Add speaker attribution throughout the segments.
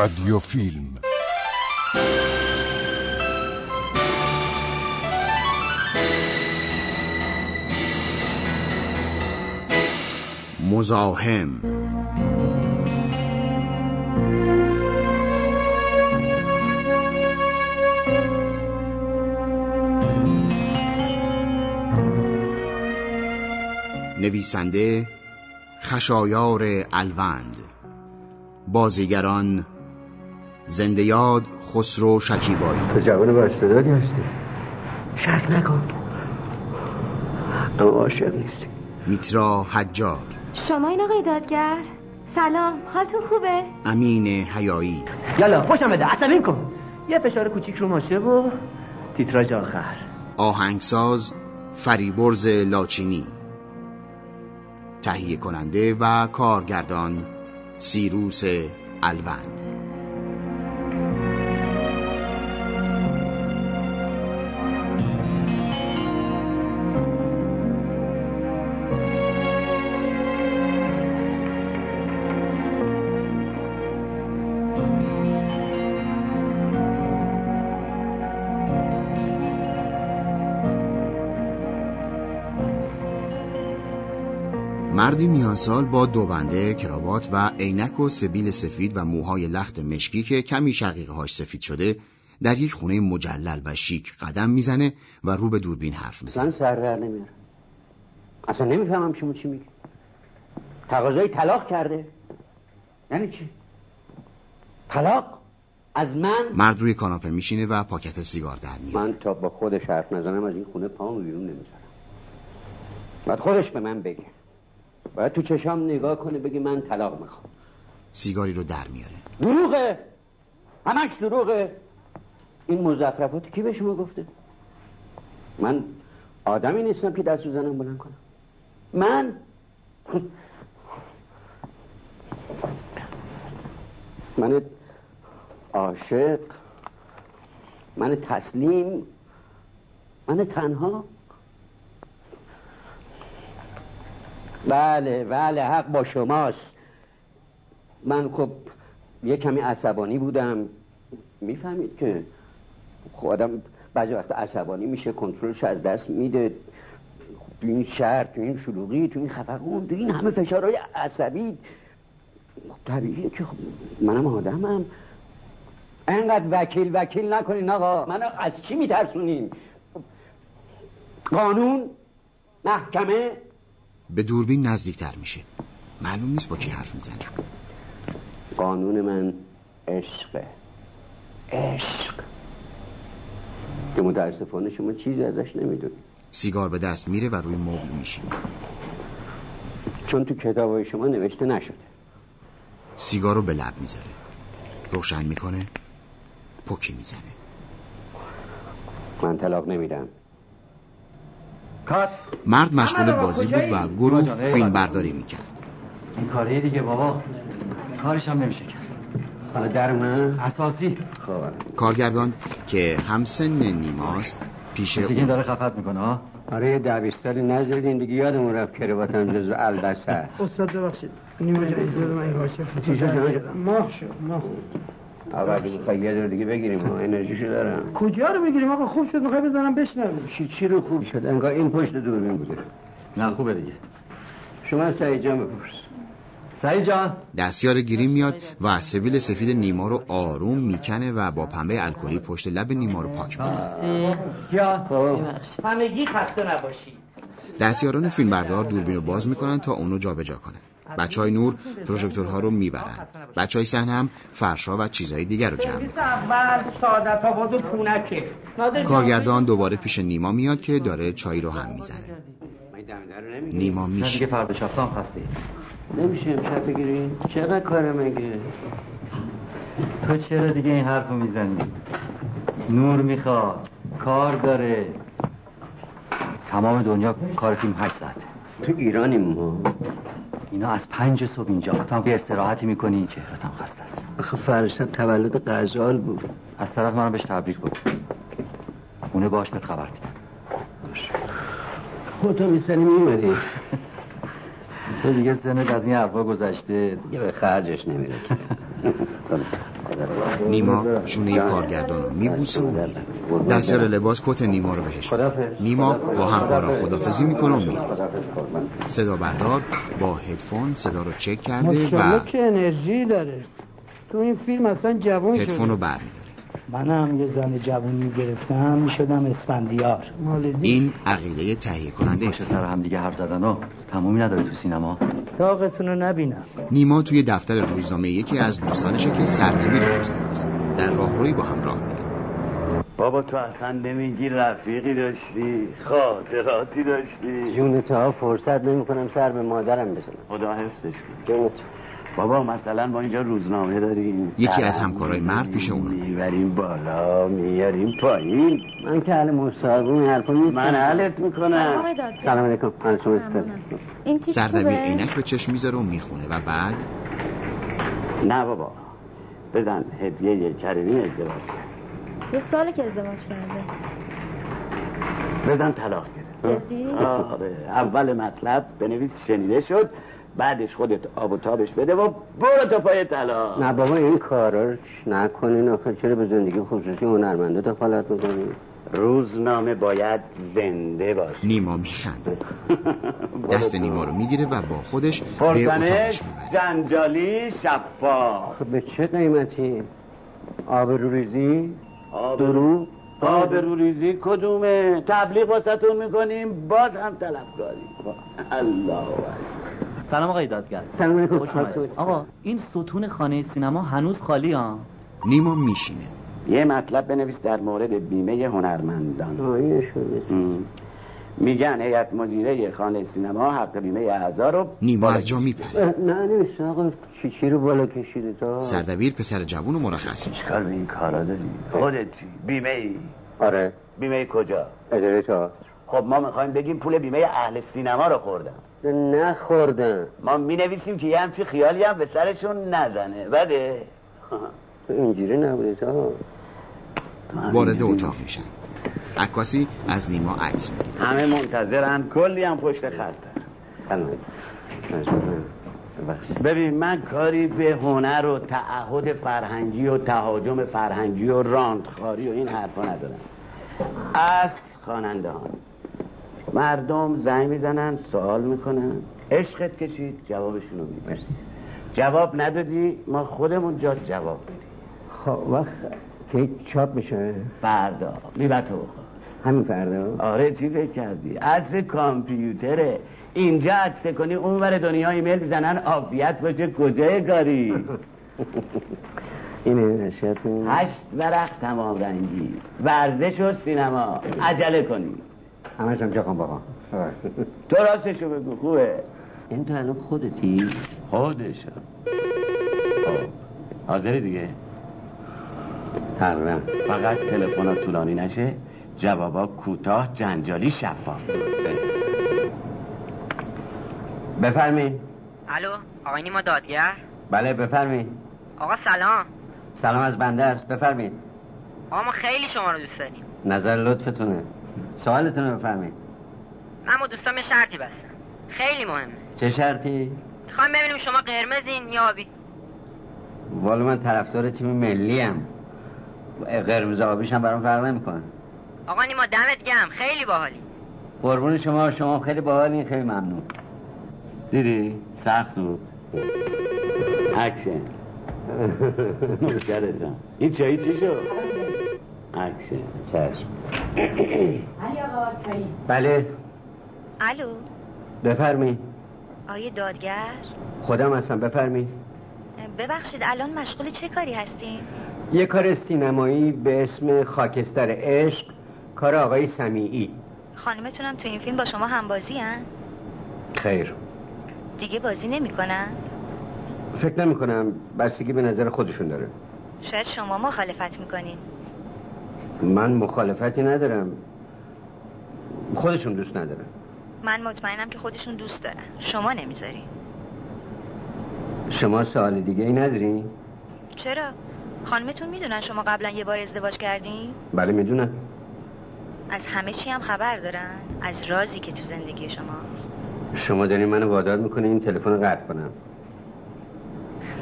Speaker 1: رادیو فیلم
Speaker 2: مزاحم. نویسنده خشایار الوند. بازیگران زنده یاد خسرو شکیبایی.
Speaker 3: تو جوان با استعدادی هستی؟ شک نکن. اما عاشق نیستی.
Speaker 2: میترا حجار.
Speaker 4: شما این آقای دادگر؟ سلام حالتون خوبه؟
Speaker 2: امین حیایی.
Speaker 3: یالا خوشم بده عصبیم کن. یه فشار کوچیک رو ماشه و تیتراژ آخر.
Speaker 2: آهنگساز فریبرز لاچینی. تهیه کننده و کارگردان سیروس الوند. مردی میانسال با دوبنده کراوات و عینک و سبیل سفید و موهای لخت مشکی که کمی شقیقه هاش سفید شده در یک خونه مجلل و شیک قدم می‌زنه و رو به دوربین حرف می‌زنه.
Speaker 3: من سر در نمیارم. اصلا نمی‌فهمم چی چی میگه تقاضای طلاق کرده. یعنی چی؟ طلاق از من
Speaker 2: مرد روی کاناپه میشینه و پاکت سیگار در میاره
Speaker 3: من تا با خودش حرف نزنم از این خونه پامو بیرون نمی‌ذارم. باید خودش به من بگه. باید تو چشام نگاه کنه بگه من طلاق می‌خوام.
Speaker 2: سیگاری رو در میاره.
Speaker 3: دروغه! همش دروغه! این مزخرفات کی به شما گفته؟ من آدمی نیستم که دست زنم بلند کنم. من؟ من عاشق من تسلیم من تنها. بله بله حق با شماست. من خب یه کمی عصبانی بودم. می‌فهمید که خودم بعضی وقت عصبانی میشه کنترلش از دست میده. تو این شهر تو این شلوغی تو این خفقون تو این همه فشارهای عصبی. خب طبیعیه که خب منم آدمم. انقدر وکیل وکیل نکنین آقا. من از چی میترسونین؟ قانون محکمه.
Speaker 2: به دوربین نزدیکتر میشه. معلوم نیست با کی حرف می‌زنه.
Speaker 3: قانون من عشقه. عشق. که متاسفانه شما چیزی ازش نمی‌دونید.
Speaker 2: سیگار به دست میره و روی مبل میشینه.
Speaker 3: چون تو کتابای شما نوشته نشده.
Speaker 2: سیگار رو به لب می‌ذاره. روشن می‌کنه پوکی می‌زنه.
Speaker 3: من طلاق نمیدم.
Speaker 2: مرد مشغول بازی بود و گروه فیلم برداری می‌کرد.
Speaker 5: این کاریه دیگه بابا. کارش هم نمیشه کرد.
Speaker 3: حالا در من
Speaker 5: اساسی.
Speaker 3: خب.
Speaker 2: کارگردان که همسن نیماست پیش
Speaker 5: دیگه این
Speaker 2: اون
Speaker 5: داره خفت می‌کنه ها
Speaker 3: آره یه ده بیستاری نزدین دیگه. یادمون رفت کرواتم جزو البسه.
Speaker 6: استاد ببخشید. نیمه جا اجازه من این واشه
Speaker 3: چی شد؟ جناب؟
Speaker 6: ماه شد ماه.
Speaker 3: اول می‌خوای یه دور دیگه بگیریم ها انرژیشو دارم.
Speaker 6: کجا رو بگیریم آقا خوب شد می‌خوای بزنم؟ بشنویم.
Speaker 3: چی چی رو خوب؟ شد انگار این پشت دوربین بوده.
Speaker 5: نه خوبه دیگه.
Speaker 3: شما سعید جان بپرس.
Speaker 5: سعید جان.
Speaker 2: دستیار گیری میاد و سبیل سفید نیما رو آروم می‌کنه و با پنبه الکلی پشت لب نیما رو پاک می‌کنه.
Speaker 3: خب
Speaker 6: همگی خسته نباشید.
Speaker 2: دستیاران فیلمبردار دوربین رو باز می‌کنن تا اونو جابجا کنه بچه های نور پروژکتورها رو می‌برن بچه های صحنه هم فرشا و چیزهای دیگر رو جمع می‌کنن کارگردان دوباره پیش نیما میاد که داره چای رو هم می‌زنه. نیما
Speaker 5: نه دیگه
Speaker 2: میشه
Speaker 5: فردا شفتم خسته
Speaker 3: نمیشه امشب بگیریم چقدر کاره مگه؟
Speaker 5: تو چرا دیگه این حرفو می‌زنی؟ نور می‌خواد. کار داره. تمام دنیا کار فیلم هشت ساعته.
Speaker 3: تو ایرانیم ما.
Speaker 5: اینا از پنج صبح اینجا. هم که استراحتی می‌کنی. چهرت هم خسته است.
Speaker 3: آخه فرشت تولد غزال بود.
Speaker 5: از طرف منم بهش تبریک بود اونه باش بهت خبر میدم.
Speaker 3: خودتو میسنی میمدی
Speaker 5: تو دیگه سنت از این حرفا گذشته.
Speaker 3: دیگه به خرجش نمیره
Speaker 2: نیما شونه کارگردان رو میبوسه و میره. دستیار لباس کت نیما رو بهش میده. نیما با همکاران خدافزی می‌کنه و میره. صدا بردار با هدفون صدا رو چک کرده و
Speaker 6: انرژی داره. تو این فیلم اصلا جوان
Speaker 2: هدفون
Speaker 6: شده.
Speaker 2: رو برمیداره.
Speaker 1: منم یه زن جوون می‌گرفتم می‌شدم اسفندیار.
Speaker 2: این عقیده تهیه کننده فیلم
Speaker 5: سر هم دیگه حرف زدن و تمومی نداره تو سینما؟
Speaker 1: داغتون رو نبینم.
Speaker 2: نیما توی دفتر روزنامه یکی از دوستانشه که سردبیر روزنامه است. در راهروی با هم راه میره
Speaker 7: بابا تو اصلا نمیگی رفیقی داشتی خاطراتی داشتی.
Speaker 3: جون تا فرصت نمی کنم سر به مادرم بزنم.
Speaker 7: خدا حفظش کن. بابا مثلا ما اینجا روزنامه داریم.
Speaker 2: یکی از همکارای مرد پیش اونو.
Speaker 7: می‌بریم بالا میاریم پایین.
Speaker 3: من که اهل مصاحبه این حرفا
Speaker 7: من حلت می‌کنم.
Speaker 3: سلام علیکم. من شما استاد
Speaker 4: این
Speaker 2: سردبیر؟ عینک به چشم می‌ذاره و می‌خونه و بعد؟
Speaker 7: نه بابا. بزن هدیه یه کریمی ازدواج کرد.
Speaker 4: یه ساله که ازدواج کرده.
Speaker 7: بزن طلاق گرفت.
Speaker 4: جدی؟
Speaker 7: آره. اول مطلب بنویس شنیده شد. بعدش خودت آب و تابش بده و برو تا پای طلاق
Speaker 3: نه بابا این کارا رو نکنین آخه چرا به زندگی خصوصی هنرمنده دخالت می‌کنین
Speaker 7: روزنامه باید زنده باشه.
Speaker 2: نیما میخنده. دست نیما رو می‌گیره و با خودش به اتاقش می‌بره.
Speaker 7: جنجالی شفاف.
Speaker 3: خب به چه قیمتی؟ آبروریزی
Speaker 7: آب
Speaker 3: درو
Speaker 7: آبروریزی کدومه؟ تبلیغ واسهتون می‌کنیم باز هم طلبکاری الله اکبر.
Speaker 8: سلام آقای دادگر.
Speaker 3: سلام علیکم.
Speaker 8: آقا این ستون خانه سینما هنوز خالی ها؟
Speaker 2: نیما میشینه.
Speaker 7: یه مطلب بنویس در مورد بیمه هنرمندان. میگن هیئت مدیره خانه سینما حق بیمه اعضا رو
Speaker 2: نیما از جا میپره.
Speaker 3: نه نمیشه. آقا چی چی رو بالا کشیده تا
Speaker 2: سردبیر پسر جوون رو مرخص
Speaker 7: چیکار به این کارا داری؟ خودت چی؟ بیمه ای
Speaker 3: آره.
Speaker 7: بیمه کجا؟
Speaker 3: اداره تا
Speaker 7: خب ما می‌خوایم بگیم پول بیمه اهل سینما رو خوردم
Speaker 3: نخوردن
Speaker 7: ما می نویسیم که یه همچی خیالی هم به سرشون نزنه. بده.
Speaker 3: اینجوری نبوده تا.
Speaker 2: وارد اتاق میشن. عکاسی از نیما عکس می‌گیره.
Speaker 7: همه منتظرن. کلی هم پشت خط. ببین من کاری به هنر و تعهد فرهنگی و تهاجم فرهنگی و راندخاری و این حرفا ندارم. اصل خواننده ها مردم زنگ می‌زنن سوال می‌کنن. عشقت کشید جوابشونو میدی. جواب ندادی ما خودمون جا جواب میدیم
Speaker 3: خب وقت که چاپ میشه.
Speaker 7: فردا. میبت بخور.
Speaker 3: همین فردا؟
Speaker 7: آره چی فکر کردی؟ عصر کامپیوتره. اینجا عکس کنی اون ور دنیا ایمیل می‌زنن عافیت باشه. کجای کاری؟
Speaker 3: اینه نشیتون
Speaker 7: هشت ورق تمام رنگی. ورزش و سینما. عجله کنی.
Speaker 3: همش هم جاکن بابا؟
Speaker 7: تو راستشو بگو خوبه.
Speaker 3: این تو الان خودتی؟
Speaker 7: خودشو خب، حاضری دیگه؟
Speaker 3: تقریبا
Speaker 7: فقط تلفن طولانی نشه جوابا کوتاه جنجالی شفاف.
Speaker 3: بفرمین.
Speaker 9: الو آقای نیما دادگر؟
Speaker 3: بله بفرمین.
Speaker 9: آقا سلام.
Speaker 3: سلام از بنده است بفرمین.
Speaker 9: آقا ما خیلی شما رو دوست داریم.
Speaker 3: نظر لطفتونه. سوالتون رو بفرمین
Speaker 9: من با دوستام یه شرطی بستم. خیلی مهمه.
Speaker 3: چه شرطی؟
Speaker 9: می‌خوایم ببینیم شما قرمزین یا آبی.
Speaker 3: والا من طرفدار تیم ملی هم قرمز آبیش هم برام فرق نمی‌کنه.
Speaker 9: آقا نیما دمت گم خیلی باحالی.
Speaker 3: قربون شما. شما خیلی باحالین خیلی ممنون.
Speaker 7: دیدی؟ سخت بود. اکشن این چایی چی شد؟ اکشن
Speaker 3: چشم. بله.
Speaker 4: الو.
Speaker 3: بفرمین
Speaker 4: آقای دادگر.
Speaker 3: خودم هستم بفرمین
Speaker 4: ببخشید الان مشغول چه کاری هستین؟
Speaker 3: یه کار سینمایی به اسم خاکستر عشق کار آقای سمیعی
Speaker 4: خانمتونم تو این فیلم با شما همبازین؟
Speaker 3: خیر.
Speaker 4: دیگه بازی نمی‌کنن؟
Speaker 3: فکر نمی کنم بستگی به نظر خودشون داره.
Speaker 4: شاید شما مخالفت می‌کنین
Speaker 3: من مخالفتی ندارم خودشون دوست ندارم
Speaker 4: من مطمئنم که خودشون دوست دارن شما نمی‌ذارین
Speaker 3: شما سوال دیگه ای نداری؟
Speaker 4: چرا؟ خانمتون می‌دونن شما قبلا یه بار ازدواج کردین؟
Speaker 3: بله می‌دونم
Speaker 4: از همه چی هم خبر دارن؟ از رازی که تو زندگی شماست
Speaker 3: شما دارین منو وادار می‌کنه این تلفن رو قطع کنم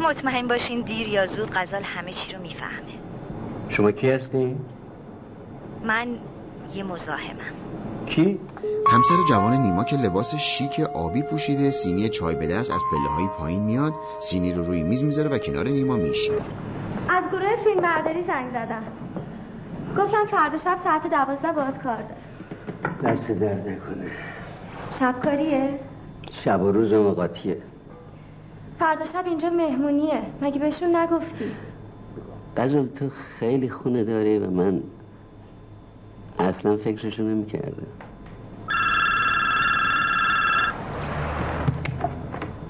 Speaker 4: مطمئن باشین دیر یا زود غزال همه چی رو می‌فهمه
Speaker 3: شما کی هستین؟
Speaker 4: من یه مزاحمم.
Speaker 3: کی؟
Speaker 2: همسر جوان نیما که لباس شیک آبی پوشیده سینی چای به دست از پله های پایین میاد سینی رو روی میز می‌ذاره و کنار نیما میشینه.
Speaker 10: از گروه فیلم برداری زنگ زدم. گفتم فردا شب ساعت دوازده باید کار داره
Speaker 3: دست درد نکنه.
Speaker 10: شب کاریه؟
Speaker 3: شب و روز مقاطیه
Speaker 10: فردا شب اینجا مهمونیه. مگه بهشون نگفتی؟
Speaker 3: غزل تو خیلی خونه داری و من اصلا فکرشو نمی‌کردم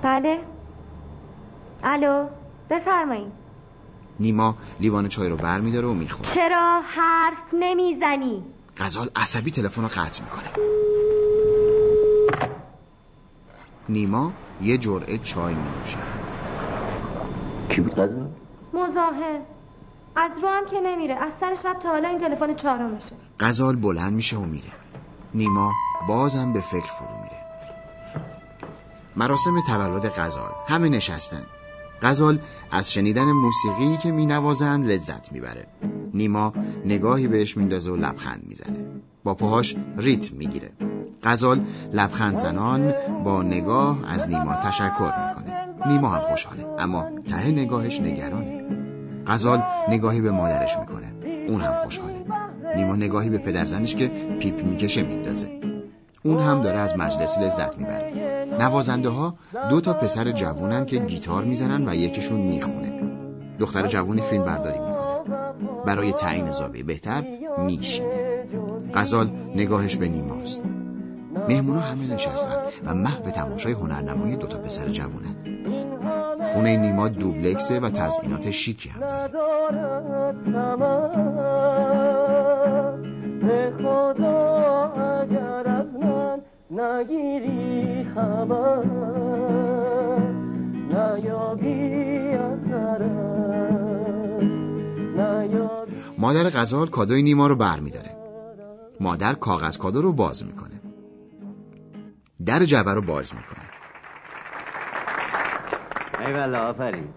Speaker 10: بله. الو بفرمایید.
Speaker 2: نیما لیوان چای رو بر میداره و می‌خوره.
Speaker 10: چرا حرف نمی‌زنی؟
Speaker 2: غزال عصبی تلفن رو قطع می‌کنه. نیما یه جرعه چای مینوشه.
Speaker 3: کی بود؟
Speaker 10: مزاحم از رو هم که نمیره. از سر شب تا حالا این تلفن چهارمشه
Speaker 2: غزال بلند میشه و میره. نیما بازم به فکر فرو میره. مراسم تولد غزال. همه نشستن. غزال از شنیدن موسیقی که مینوازند لذت می‌بره. نیما نگاهی بهش میندازه و لبخند می‌زنه. با پاهاش ریتم می‌گیره. غزال لبخند زنان با نگاه از نیما تشکر می‌کنه. نیما هم خوشحاله اما ته نگاهش نگرانه. غزال نگاهی به مادرش می‌کنه. اون هم خوشحاله. نیما نگاهی به پدرزنش که پیپ می‌کشه میندازه. اون هم داره از مجلس لذت می‌بره. نوازنده ها دو تا پسر جوونن که گیتار می‌زنن و یکیشون می‌خونه. دختر جوونی فیلم برداری می‌کنه. برای تعیین زاویه بهتر میشینه. غزال نگاهش به نیماست. مهمونا همه نشستن و محو تماشای هنرنمای دو تا پسر جوونن. خونه نیما دوبلکسه و تزئینات شیکی هم داره. مادر غزال کادوی نیما رو بر میداره مادر کاغذ کادو رو باز می‌کنه. در جبه رو باز می‌کنه.
Speaker 3: ای والا آفرین.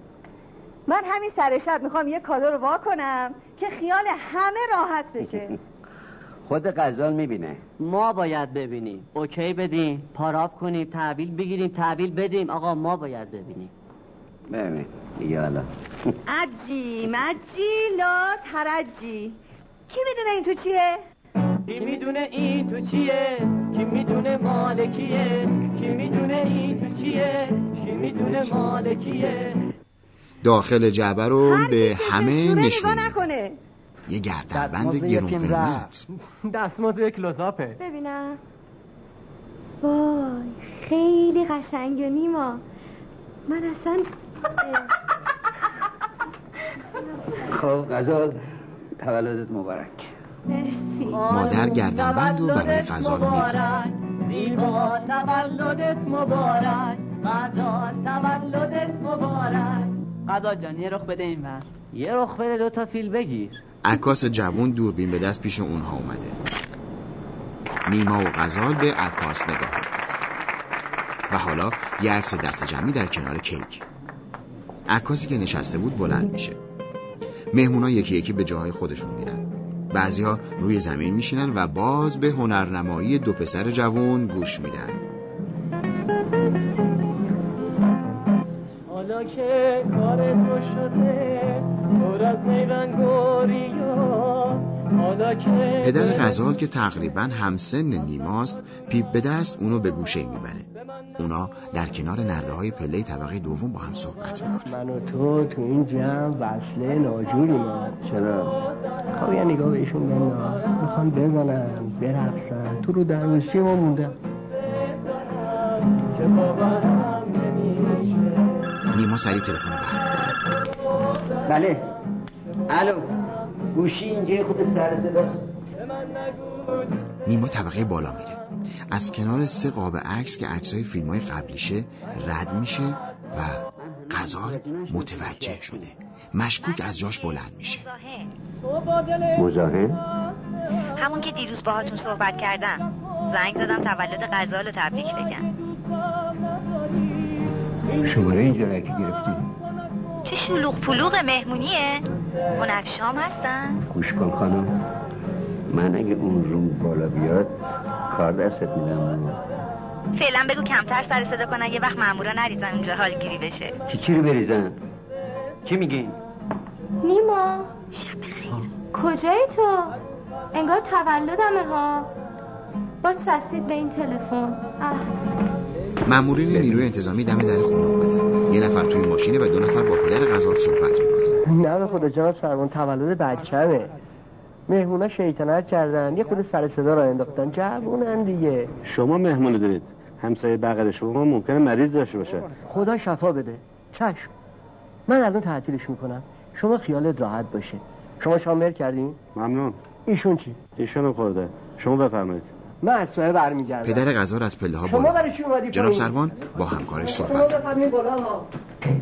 Speaker 11: من همین سر شب می‌خوام یه کادو رو وا کنم که خیال همه راحت بشه.
Speaker 3: خود غزال می‌بینه.
Speaker 8: ما باید ببینیم. اوکی بدیم. پاراف کنیم تحویل بگیریم تحویل بدیم. آقا ما باید ببینیم.
Speaker 3: ببین دیگه حالا.
Speaker 11: عجی مجی لا ترجی. کی می‌دونه این تو چیه؟
Speaker 12: کی می‌دونه این تو چیه؟ کی می‌دونه مالکیه؟ کی می‌دونه این تو چیه؟ کی می‌دونه مالکیه؟
Speaker 2: داخل جعبه رو به همه نشون میده.
Speaker 11: نکنه.
Speaker 2: یه گردنبند گرون قیمت.
Speaker 12: دستماز یک لوزاپه
Speaker 10: ببینم. وای خیلی قشنگه نیما. من اصلا
Speaker 3: خب غزال تولدت مبارک.
Speaker 2: مادر گردنبند رو برای غزال می‌بره
Speaker 12: زیبا تولدت مبارک. غزال تولدت مبارک.
Speaker 8: غزال جان یه رخ بده این ور. یه رخ بده دو تا فیل بگیر.
Speaker 2: عکاس جوون دوربین به دست پیش اونها اومده. نیما و غزال به عکاس نگاه می‌کنه. و حالا یه عکس دست جمعی در کنار کیک. عکاسی که نشسته بود بلند میشه. مهمونا یکی یکی به جاهای خودشون میرن. بعضیها روی زمین میشینن و باز به هنرنمایی دو پسر جوون گوش میدن.
Speaker 12: حالا که کار تو شده پر از نیرنگوریا حالا که
Speaker 2: پدر غزال که تقریبا همسن نیماست پیپ به دست اونو به گوشه می‌بره. اونا در کنار نرده های پله طبقه دوم با هم صحبت می‌کنن.
Speaker 6: من و تو تو این جمع وصله ناجوری ما
Speaker 3: چرا؟
Speaker 6: خب یه نگاه بهشون بنداز. می‌خوان بزنن برقصن. تو رو ما موندم
Speaker 12: که باورم نمیشه
Speaker 2: نیما سری تلفن رو برمی‌داره.
Speaker 3: بله. الو. گوشی اینجا خود سر صدا.
Speaker 2: نیما طبقه بالا میره. از کنار سه قاب عکس که عکسای فیلم های قبلیشه رد میشه و غزال متوجه شده. مشکوک از جاش بلند میشه.
Speaker 3: مزاحم
Speaker 4: همون که دیروز باهاتون صحبت کردم. زنگ زدم تولد غزال رو تبریک بگم.
Speaker 3: شماره اینجا کی گرفتی.
Speaker 4: چه شلوغ پلوغ مهمونیه. هنر شام هستن.
Speaker 3: گوش کن خانم. من اگه اون روم بالا بیاد کار درست میدم.
Speaker 4: فعلا بگو کمتر سر صدا کنن یه وقت مامورا نریزن اونجا حالگیری بشه.
Speaker 3: چی چی رو بریزن؟ چی میگین
Speaker 10: نیما. کجایی تو؟ انگار تولدمه ها. باز چسبید به این تلفن.
Speaker 2: مامورین نیروی انتظامی دم در خونه اومدن. یه نفر توی ماشینه و دو نفر با پدر غزال صحبت می‌کنن.
Speaker 6: نه به خدا جناب سرمان تولد بچمه مهمونا شیطنت کردن. یه خود سر صدا را انداختن. جوونن دیگه.
Speaker 13: شما مهمون دارید. همسایه بغل شما ممکنه مریض داشته باشه.
Speaker 6: خدا شفا بده. چشم. من الان تعطیلش می‌کنم. شما خیالت راحت باشه. شما شامل کردین؟
Speaker 13: ممنون.
Speaker 6: ایشون چی؟
Speaker 13: ایشونو خورده. شما بفرمایید.
Speaker 6: من از سایه برمیگردم.
Speaker 2: پدر غزال از پله ها بالا جناب؟ سروان با همکارش صحبت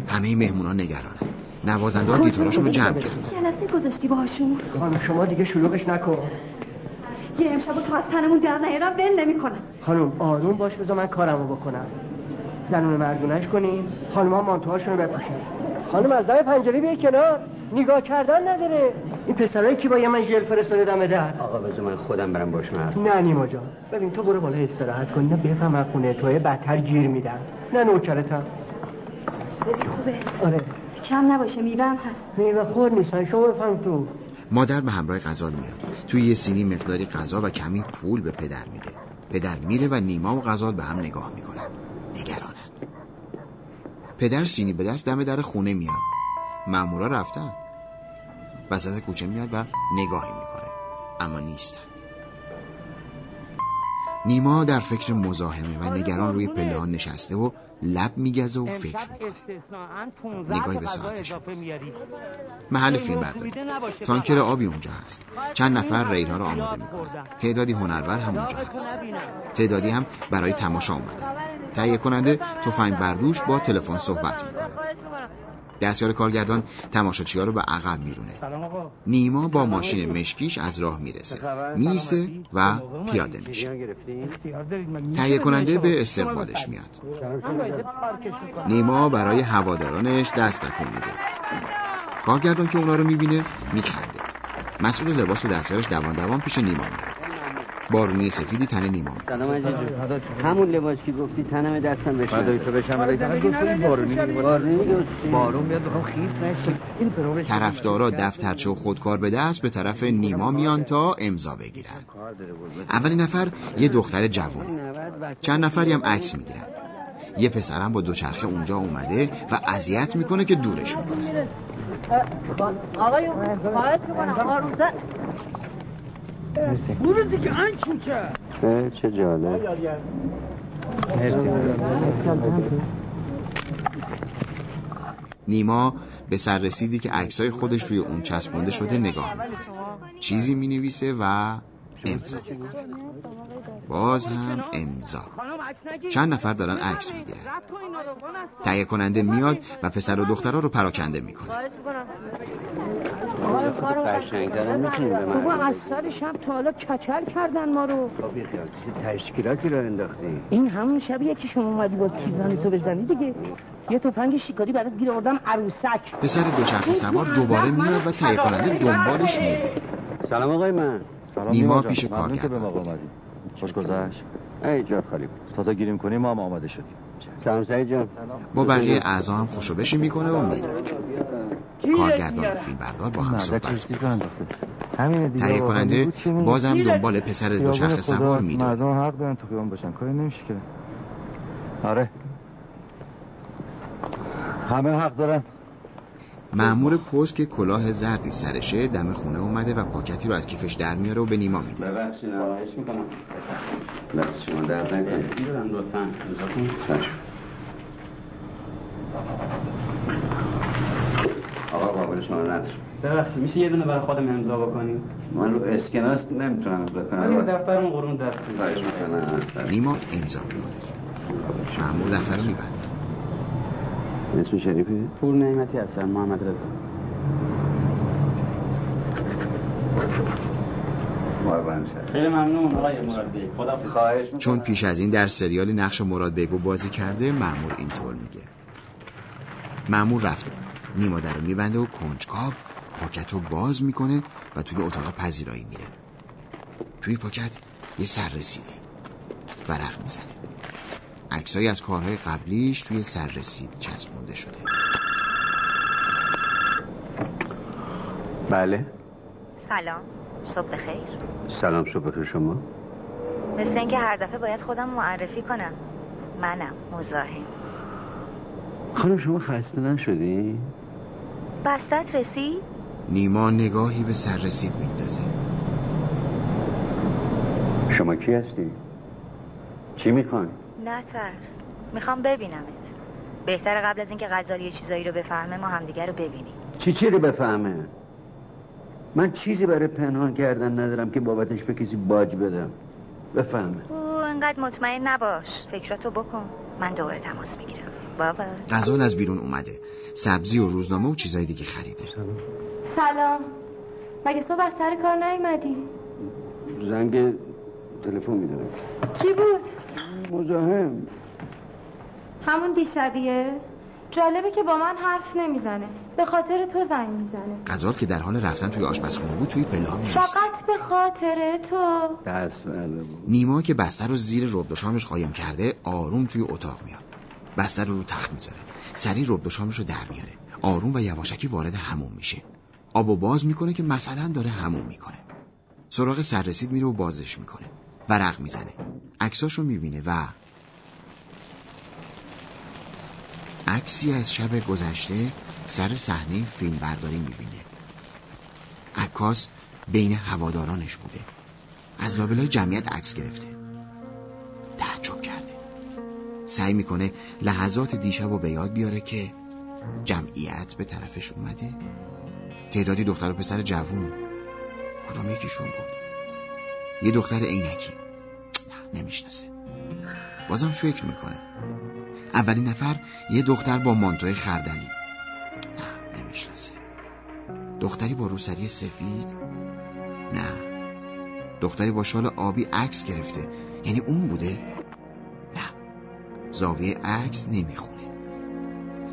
Speaker 2: همه مهمونا نگرانن. نوازنده ها گیتاراشون رو جمع کردن.
Speaker 10: جلسه گذاشتی باهاشون؟
Speaker 6: خانم شما دیگه شلوغش نکن.
Speaker 10: یه امشب تو از تنمون در نیارم ول نمی‌کنم.
Speaker 6: خانم آروم باش بذار من کارمو بکنم. زنون مردونش کنین خانم ها مانتوهاشون رو بپوشن. خانم از در پنجره بیای کنار. نگاه کردن نداره. این پسرایی که با یه من ژل فرستاده دم در
Speaker 3: آقا بذار من خودم برم باش حرف
Speaker 6: نه نیما جان. ببین تو برو بالا استراحت کن. نه بفهم خونه توی بدتر گیر میدن نه نوکرتم.
Speaker 10: خوبه.
Speaker 6: آره.
Speaker 10: کم نباشه میوم هست.
Speaker 6: میوه خور نیستن شما بفهم تو.
Speaker 2: مادر به همراه غزال میاد. توی یه سینی مقداری غذا و کمی پول به پدر میده. پدر میره و نیما و غزال به هم نگاه می‌کنن. نگرانن. پدر سینی به دست دم در خونه میاد. مامورا رفتن. وسط کوچه میاد و نگاهی می‌کنه. اما نیستن. نیما در فکر مزاحمه و نگران روی پله ها نشسته و لب میگزه و فکر می‌کنه. نگاهی به ساعتش محل فیلم برداری تانکر آبی اونجا هست. چند نفر ریل ها رو آماده می‌کنن. تعدادی هنرور هم اونجا هست. تعدادی هم برای تماشا اومدن. تهیه کننده تفنگ بردوش با تلفن صحبت می‌کنه. دستیار کارگردان تماشاچی‌ها رو به عقب میرونه. نیما با ماشین مشکیش از راه می‌رسه. میسه و پیاده میشه. تهیه کننده به استقبالش میاد. نیما برای هوادارانش دست تکون میده. کارگردان که اونا رو می‌بینه میخنده. مسئول لباس و دستیارش دوان دوان پیش نیما میاد. بارونی سفیدی تن نیما میاد
Speaker 3: سلام همون لباس که گفتی تنم دستم بشه
Speaker 14: بعد تو بشم برای فقط بارونی
Speaker 3: بارونی
Speaker 14: بارون بیاد بخوام خیس نشه
Speaker 2: طرفدارا دفترچه و خودکار به دست به طرف نیما میان تا امضا بگیرن اولین نفر یه دختر جوونه چند نفری هم عکس می‌گیرن یه پسرم با دوچرخه اونجا اومده و اذیت می‌کنه که دورش می‌کنه
Speaker 12: آقایون خواهد می‌کنم برو دیگه
Speaker 3: چه؟ جالب.
Speaker 2: نیما به سر رسیدی که عکسای خودش روی اون چسبونده شده نگاه می‌کنه. چیزی می‌نویسه و امضا. می‌کنه باز هم امضا. چند نفر دارن عکس می‌گیرن. تهیه کننده میاد و پسر و دخترها رو پراکنده می‌کنه.
Speaker 3: قشنگترم می‌تونیم به
Speaker 12: بابا
Speaker 3: من
Speaker 12: از سر شب تا حالا کچل کردن ما رو.
Speaker 3: چه تشکیلاتی رو انداختی؟
Speaker 12: این همون شبیه که شما اومدی با تیزانی تو بزنی دیگه. یه تفنگ شکاری برات گیر آوردم عروسک.
Speaker 2: پسر دوچرخه سوار دوباره میاد و تهیه کننده دنبالش میره.
Speaker 3: سلام آقای من.
Speaker 5: سلام
Speaker 2: نیما. پیش.
Speaker 5: به موقع اومدی. خوش گذشت.
Speaker 3: ای جا خالی. بود
Speaker 5: تا تا گیریم کنیم ما هم آماده شدیم.
Speaker 2: با بقیه اعضا هم خوشو بشی می‌کنه و میره کارگردان و فیلم بردار با هم صحبت تهیه کننده بازم دنبال پسر دوچرخه سوار میره
Speaker 5: مردم حق دارن تو خیابون باشن. کاری نمیشه که. آره. همه حق دارن.
Speaker 2: مأمور پست که کلاه زردی سرشه دم خونه اومده و پاکتی رو از کیفش در میاره و به نیما میده.
Speaker 3: ببخشید نمایش می‌کنم. دست شما درد نکنه می‌دونم لطفا امضا کن چشم آقا قابل شما ندارم.
Speaker 15: ببخشید میشه یه دونه برای خودم امضا بکنیم؟
Speaker 3: من رو اسکناس نمی‌تونم امضا
Speaker 15: ولی
Speaker 3: کنم
Speaker 15: دفترمون قرون دست
Speaker 3: خواهش می‌کنم.
Speaker 2: نیما امضا می‌کنه. مأمور دفتر رو میبنده
Speaker 3: اسم شریفه؟
Speaker 15: پور نعمتی هستم محمد رضا. خیلی ممنون آقای خدا
Speaker 3: خواهش
Speaker 2: چون پیش از این در سریالی نقش مراد بیگو بازی کرده مأمور اینطور میگه. مأمور رفته. نیما در رو میبنده و کنجکاو پاکت رو باز می‌کنه و توی اتاق پذیرایی میره. توی پاکت یه سر رسیده. ورق می‌زنه. عکسایی از کارهای قبلیش توی سر رسید چسبونده شده.
Speaker 3: بله.
Speaker 4: سلام. صبح بخیر.
Speaker 3: سلام صبح بخیر. شما؟
Speaker 4: مثل اینکه هر دفعه باید خودم معرفی کنم. منم مزاحم.
Speaker 3: خانم شما خسته نشدی؟
Speaker 4: بستت رسید؟
Speaker 2: نیما نگاهی به سر رسید میندازه.
Speaker 3: شما کی هستی؟ چی می‌خوان؟
Speaker 4: نه ترس می‌خوام ببینمت. بهتر قبل از اینکه غزال یه چیزایی رو بفهمه ما همدیگه رو ببینیم.
Speaker 3: چی چی رو بفهمه؟ من چیزی برای پنهان کردن ندارم که بابتش به کسی باج بدم. بفهمه.
Speaker 4: او انقدر مطمئن نباش. فکراتو بکن. من دوباره تماس می‌گیرم. بابا.
Speaker 2: غزال از بیرون اومده. سبزی و روزنامه و چیزای دیگه خریده.
Speaker 10: سلام. مگه صبح از سر کار نیومدی؟
Speaker 3: زنگ تلفن میدارم
Speaker 10: کی بود؟
Speaker 3: مزاحم.
Speaker 10: همون دیشبیه. جالبه که با من حرف نمی‌زنه. به خاطر تو زنگ می‌زنه.
Speaker 2: غزال که در حال رفتن توی آشپزخونه بود توی پله می‌رسه
Speaker 10: فقط به خاطر تو.
Speaker 3: دست برده بود.
Speaker 2: نیما که بستر رو زیر رب شامش قایم کرده آروم توی اتاق میاد. بستر رو رو تخت می‌ذاره. رب شامش رو در میاره. آروم و یواشکی وارد هموم میشه. آب و باز می‌کنه که مثلا داره هموم می‌کنه. سراغ سررسید میره و بازش می‌کنه. ورق می‌زنه. عکساش رو می‌بینه و عکسی از شب گذشته سر صحنه فیلم برداری می‌بینه. عکاس بین هوادارانش بوده. از لابلای جمعیت عکس گرفته. تعجب کرده. سعی می‌کنه لحظات دیشب رو به یاد بیاره که جمعیت به طرفش اومده. تعدادی دختر و پسر جوون. کدام یکیشون بود؟ یه دختر عینکی. نه نمی‌شناسه. بازم فکر می‌کنه. اولین نفر یه دختر با مانتوی خردلی. نه نمی‌شناسه. دختری با روسری سفید؟ نه. دختری با شال آبی عکس گرفته. یعنی اون بوده؟ زاویه عکس نمی‌خونه.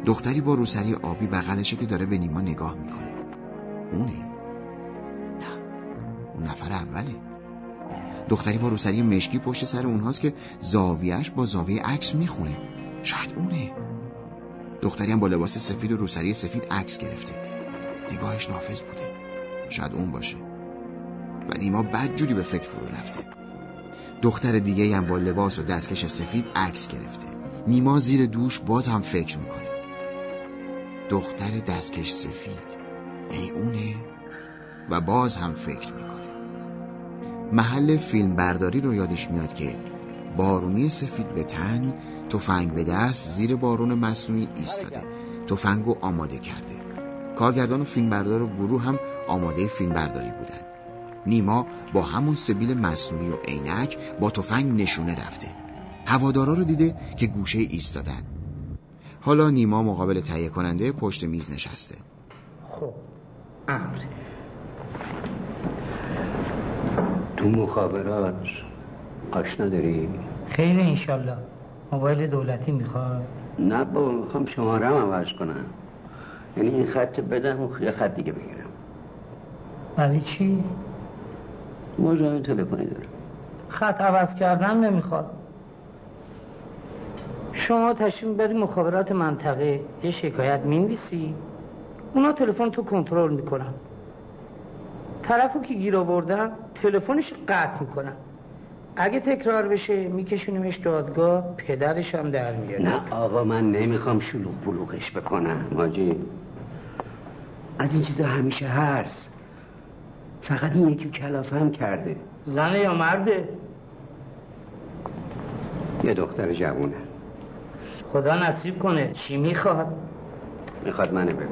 Speaker 2: دختری با روسری آبی بغلشه که داره به نیما نگاه می‌کنه. اونه؟ نه. اون نفر اوله. دختری با روسری مشکی پشت سر اونهاست که زاویهش با زاویه عکس می‌خونه. شاید اونه. دختری هم با لباس سفید و روسری سفید عکس گرفته. نگاهش نافذ بوده. شاید اون باشه. و نیما بد جوری به فکر فرو رفته. دختر دیگه هم با لباس و دستکش سفید عکس گرفته. نیما زیر دوش باز هم فکر می‌کنه. دختر دستکش سفید. یعنی اونه. و باز هم فکر می‌کنه. محل فیلم برداری رو یادش میاد که بارونی سفید به تن تفنگ به دست زیر بارون مصنوعی ایستاده. تفنگو آماده کرده. کارگردان و فیلمبردار و گروه هم آماده فیلمبرداری بودن. نیما با همون سبیل مصنوعی و عینک با تفنگ نشونه رفته. هوادارا رو دیده که گوشه ایستادن. حالا نیما مقابل تهیه کننده پشت میز نشسته.
Speaker 1: خب امر.
Speaker 3: تو مخابرات آشنا داری؟
Speaker 1: خیلی انشالله. موبایل دولتی می‌خواد؟
Speaker 3: نه بابا می‌خوام شماره هم عوض کنم. یعنی این خط بدم و یه خط دیگه بگیرم.
Speaker 1: برای چی؟
Speaker 3: موضوع تلفنی دارم
Speaker 1: خط عوض کردن نمی‌خواد. شما تشریف بری مخابرات منطقه. یه شکایت می‌نویسی. اونا تلفن تو کنترل می‌کنن. طرفو که گیر آوردن تلفنش قطع می‌کنن. اگه تکرار بشه میکشونیمش دادگاه پدرش هم در میاره.
Speaker 3: نه آقا من نمی‌خوام شلوغ بلوغش بکنم. ماجی از این چیزا همیشه هست. فقط این یکی کلافه هم کرده.
Speaker 1: زنه یا مرده؟
Speaker 3: یه دختر جوونه.
Speaker 1: خدا نصیب کنه. چی می‌خواد؟
Speaker 3: می‌خواد منو ببینه.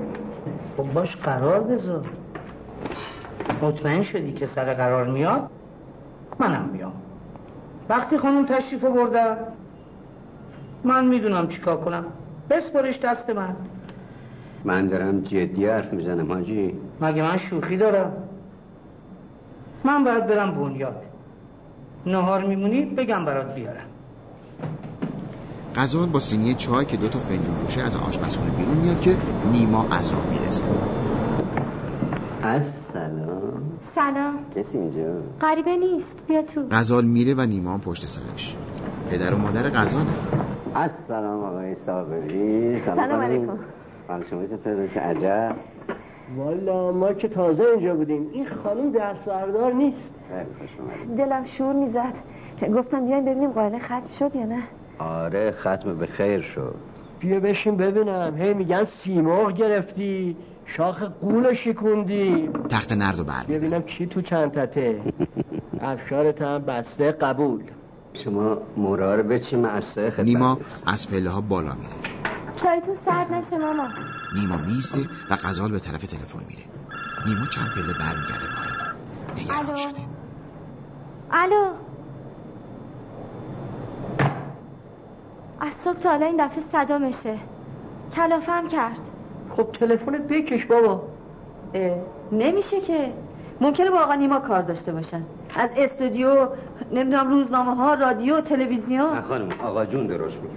Speaker 1: خب باش قرار بذار. مطمئن شدی که سر قرار میاد؟ منم میام. وقتی خانم تشریف بردم من می‌دونم چیکار کنم. بسپرش دست من.
Speaker 3: من دارم جدی حرف می‌زنم حاجی.
Speaker 1: مگه من شوخی دارم؟ من باید برم بنیاد. نهار میمونی بگم برات بیارم.
Speaker 2: غزال با سینی چای که دو تا فنجون روشه از آشپزخونه بیرون میاد که نیما از راه می‌رسه.
Speaker 3: از سلام.
Speaker 10: سلام.
Speaker 3: کسی اینجا؟
Speaker 10: غریبه نیست. بیا تو.
Speaker 2: غزال میره و نیما هم پشت سرش. پدر و مادر غزاله
Speaker 3: از سلام آقای صابری.
Speaker 11: سلام
Speaker 3: خانم.
Speaker 11: علیکم.
Speaker 3: حال شما چطوره؟ چه عجب.
Speaker 6: والا ما که تازه اینجا بودیم. این خانم دستبردار نیست.
Speaker 11: دلم شور می‌زد. گفتم بیاین ببینیم قائله ختم شد یا نه.
Speaker 3: آره ختم به خیر شد.
Speaker 6: بیا بشین ببینم. هی میگن سیمرغ گرفتی. شاخ قول شکوندی.
Speaker 2: تخت نرد و بر
Speaker 6: ببینم کی تو چندته افشارت هم بسته قبول.
Speaker 3: شما مورا رو بچین من از
Speaker 2: نیما. از پله ها بالا میره.
Speaker 10: چایتون سرد نشه ماما.
Speaker 2: نیما میسته و غزال به طرف تلفن میره. نیما چند پله برمیگرده پایین. نگران
Speaker 10: الو؟
Speaker 2: شده.
Speaker 10: الو؟ از صبح تا حالا این دفعه صدا میشه. کلافم کرد.
Speaker 6: خب تلفنت بکش بابا.
Speaker 11: نمیشه که. ممکنه با آقا نیما کار داشته باشن. از استودیو نمی‌دونم روزنامه ها رادیو
Speaker 3: نه
Speaker 11: تلویزیون
Speaker 3: خانم آقا جون درست میگه.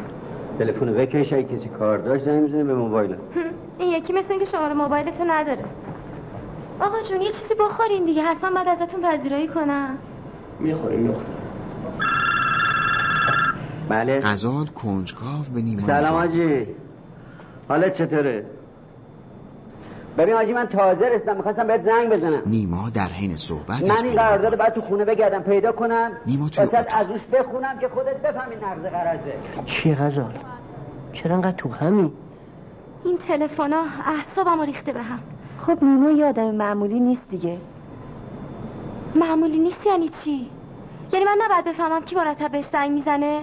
Speaker 3: تلفن بکش اگه کسی کار داشت زنگ می‌زنه به موبایل
Speaker 10: این یکی مثل اینکه شماره موبایلتو نداره. آقا جون یه چیزی بخورین دیگه. حتما بعد ازتون پذیرایی کنم.
Speaker 6: می‌خوریم می‌خوریم.
Speaker 3: بله.
Speaker 2: غزال کنجکاو به نیما
Speaker 3: سلام آجی. حالت چطوره؟ ببین آجی من تازه رسیدم. می‌خواستم بهت زنگ بزنم.
Speaker 2: نیما در حین صحبت
Speaker 3: من این قرارداد باید تو خونه بگردم پیدا کنم.
Speaker 2: نیما
Speaker 3: واسه از روش بخونم که خودت بفهمی نقض قرضه
Speaker 6: چی غزال چرا انقدر تو همی
Speaker 10: این تلفنا اعصابمو ریخته به هم.
Speaker 11: خب نیما یه آدم معمولی نیست دیگه.
Speaker 10: معمولی نیست یعنی چی؟ یعنی من نباید بفهمم کی مرتب بهش زنگ می‌زنه؟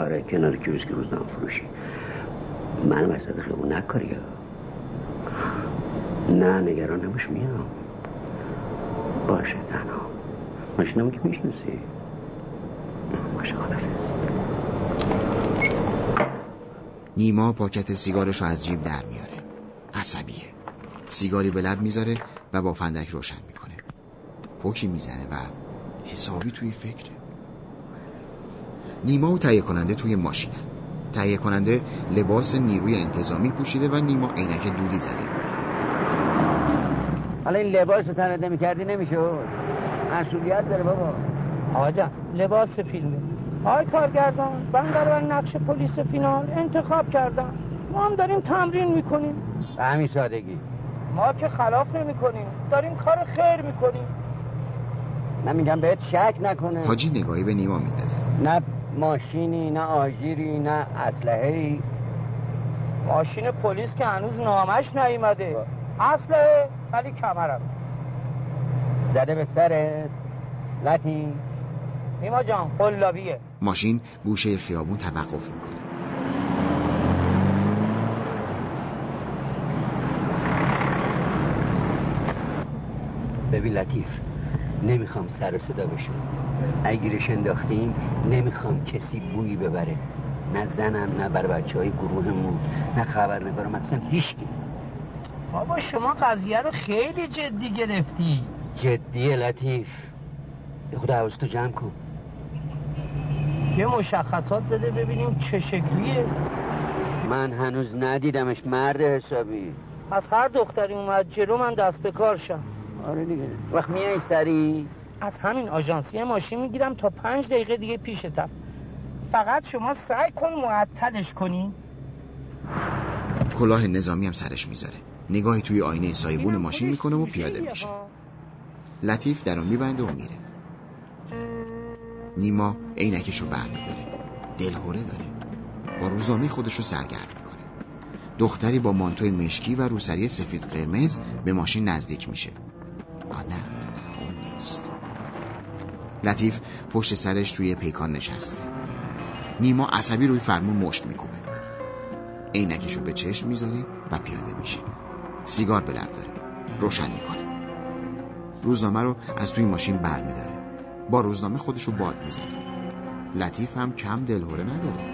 Speaker 3: آره کنار کیوسک روزنامه فروشی. من وسط خیابون نکاری. ها. نه نگران نباش میام. باشه تنها. ماشینمو که می‌شناسی. باشه خدافز
Speaker 2: نیما پاکت سیگارش رو از جیب در میاره. عصبیه. سیگاری به لب می‌ذاره و با فندک روشن می‌کنه. پوکی می‌زنه و حسابی توی فکره. نیما و تهیه کننده توی ماشینن. تهیه کننده لباس نیروی انتظامی پوشیده و نیما عینک دودی زده.
Speaker 3: حالا این لباس تنده می‌کردی نمی‌شد؟ مسئولیت داره بابا.
Speaker 1: آقا جان لباس فیلمه آقای کارگردان من برای نقش پلیس فینال انتخاب کردم. ما هم داریم تمرین می‌کنیم.
Speaker 3: به همین سادگی.
Speaker 1: ما که خلاف نمی کنیم داریم کار خیر می‌کنیم.
Speaker 3: من میگم بهت شک نکنه.
Speaker 2: حاجی نگاهی به نیما میندازه
Speaker 3: نه ماشینی نه آژیری نه اسلحه
Speaker 1: ماشین پلیس که هنوز نامش نیومده. اصله ولی کمرم.
Speaker 3: زده به سرت. لطی
Speaker 1: نیما جان قلابیه.
Speaker 2: ماشین گوشه خیابون توقف می‌کنه.
Speaker 3: ببین لطیف نمی‌خوام سر و صدا بشه اگرش انداختیم نمی‌خوام کسی بویی ببره. نه زنم نه بر بچه های گروهمون نه خبرنگارم اصلا هیچکی.
Speaker 1: بابا شما قضیه رو خیلی جدی گرفتی.
Speaker 3: جدیه لطیف. یه خود حواستو جمع کن.
Speaker 1: یه مشخصات بده ببینیم چه شکلیه.
Speaker 3: من هنوز ندیدمش مرد حسابی.
Speaker 1: از هر دختری اومد جلو من دست به کار شم.
Speaker 3: آره دیگه. وقت میای سری؟
Speaker 1: از همین آژانسی ماشین می‌گیرم تا پنج دقیقه دیگه پیشتم. فقط شما سعی کن معطلش کنی.
Speaker 2: کلاه نظامی هم سرش می‌ذاره. نگاهی توی آینه سایبون ماشین می‌کنه و پیاده میشه. لطیف در اون میبنده و میره. نیما عینکش رو بر میداره دلهوره داره. با روزنامه خودش رو سرگرم می‌کنه. دختری با مانتوی مشکی و روسری سفید قرمز به ماشین نزدیک میشه. آه نه اون نیست. لطیف پشت سرش توی پیکان نشسته. نیما عصبی روی فرمون مشت میکوبه. عینکش رو به چشم می‌ذاره و پیاده میشه. سیگار به لب داره. روشن می‌کنه. روزنامه رو از توی ماشین بر میداره با روزنامه خودشو باد می‌زنه. لطیف هم کم دلهوره نداره.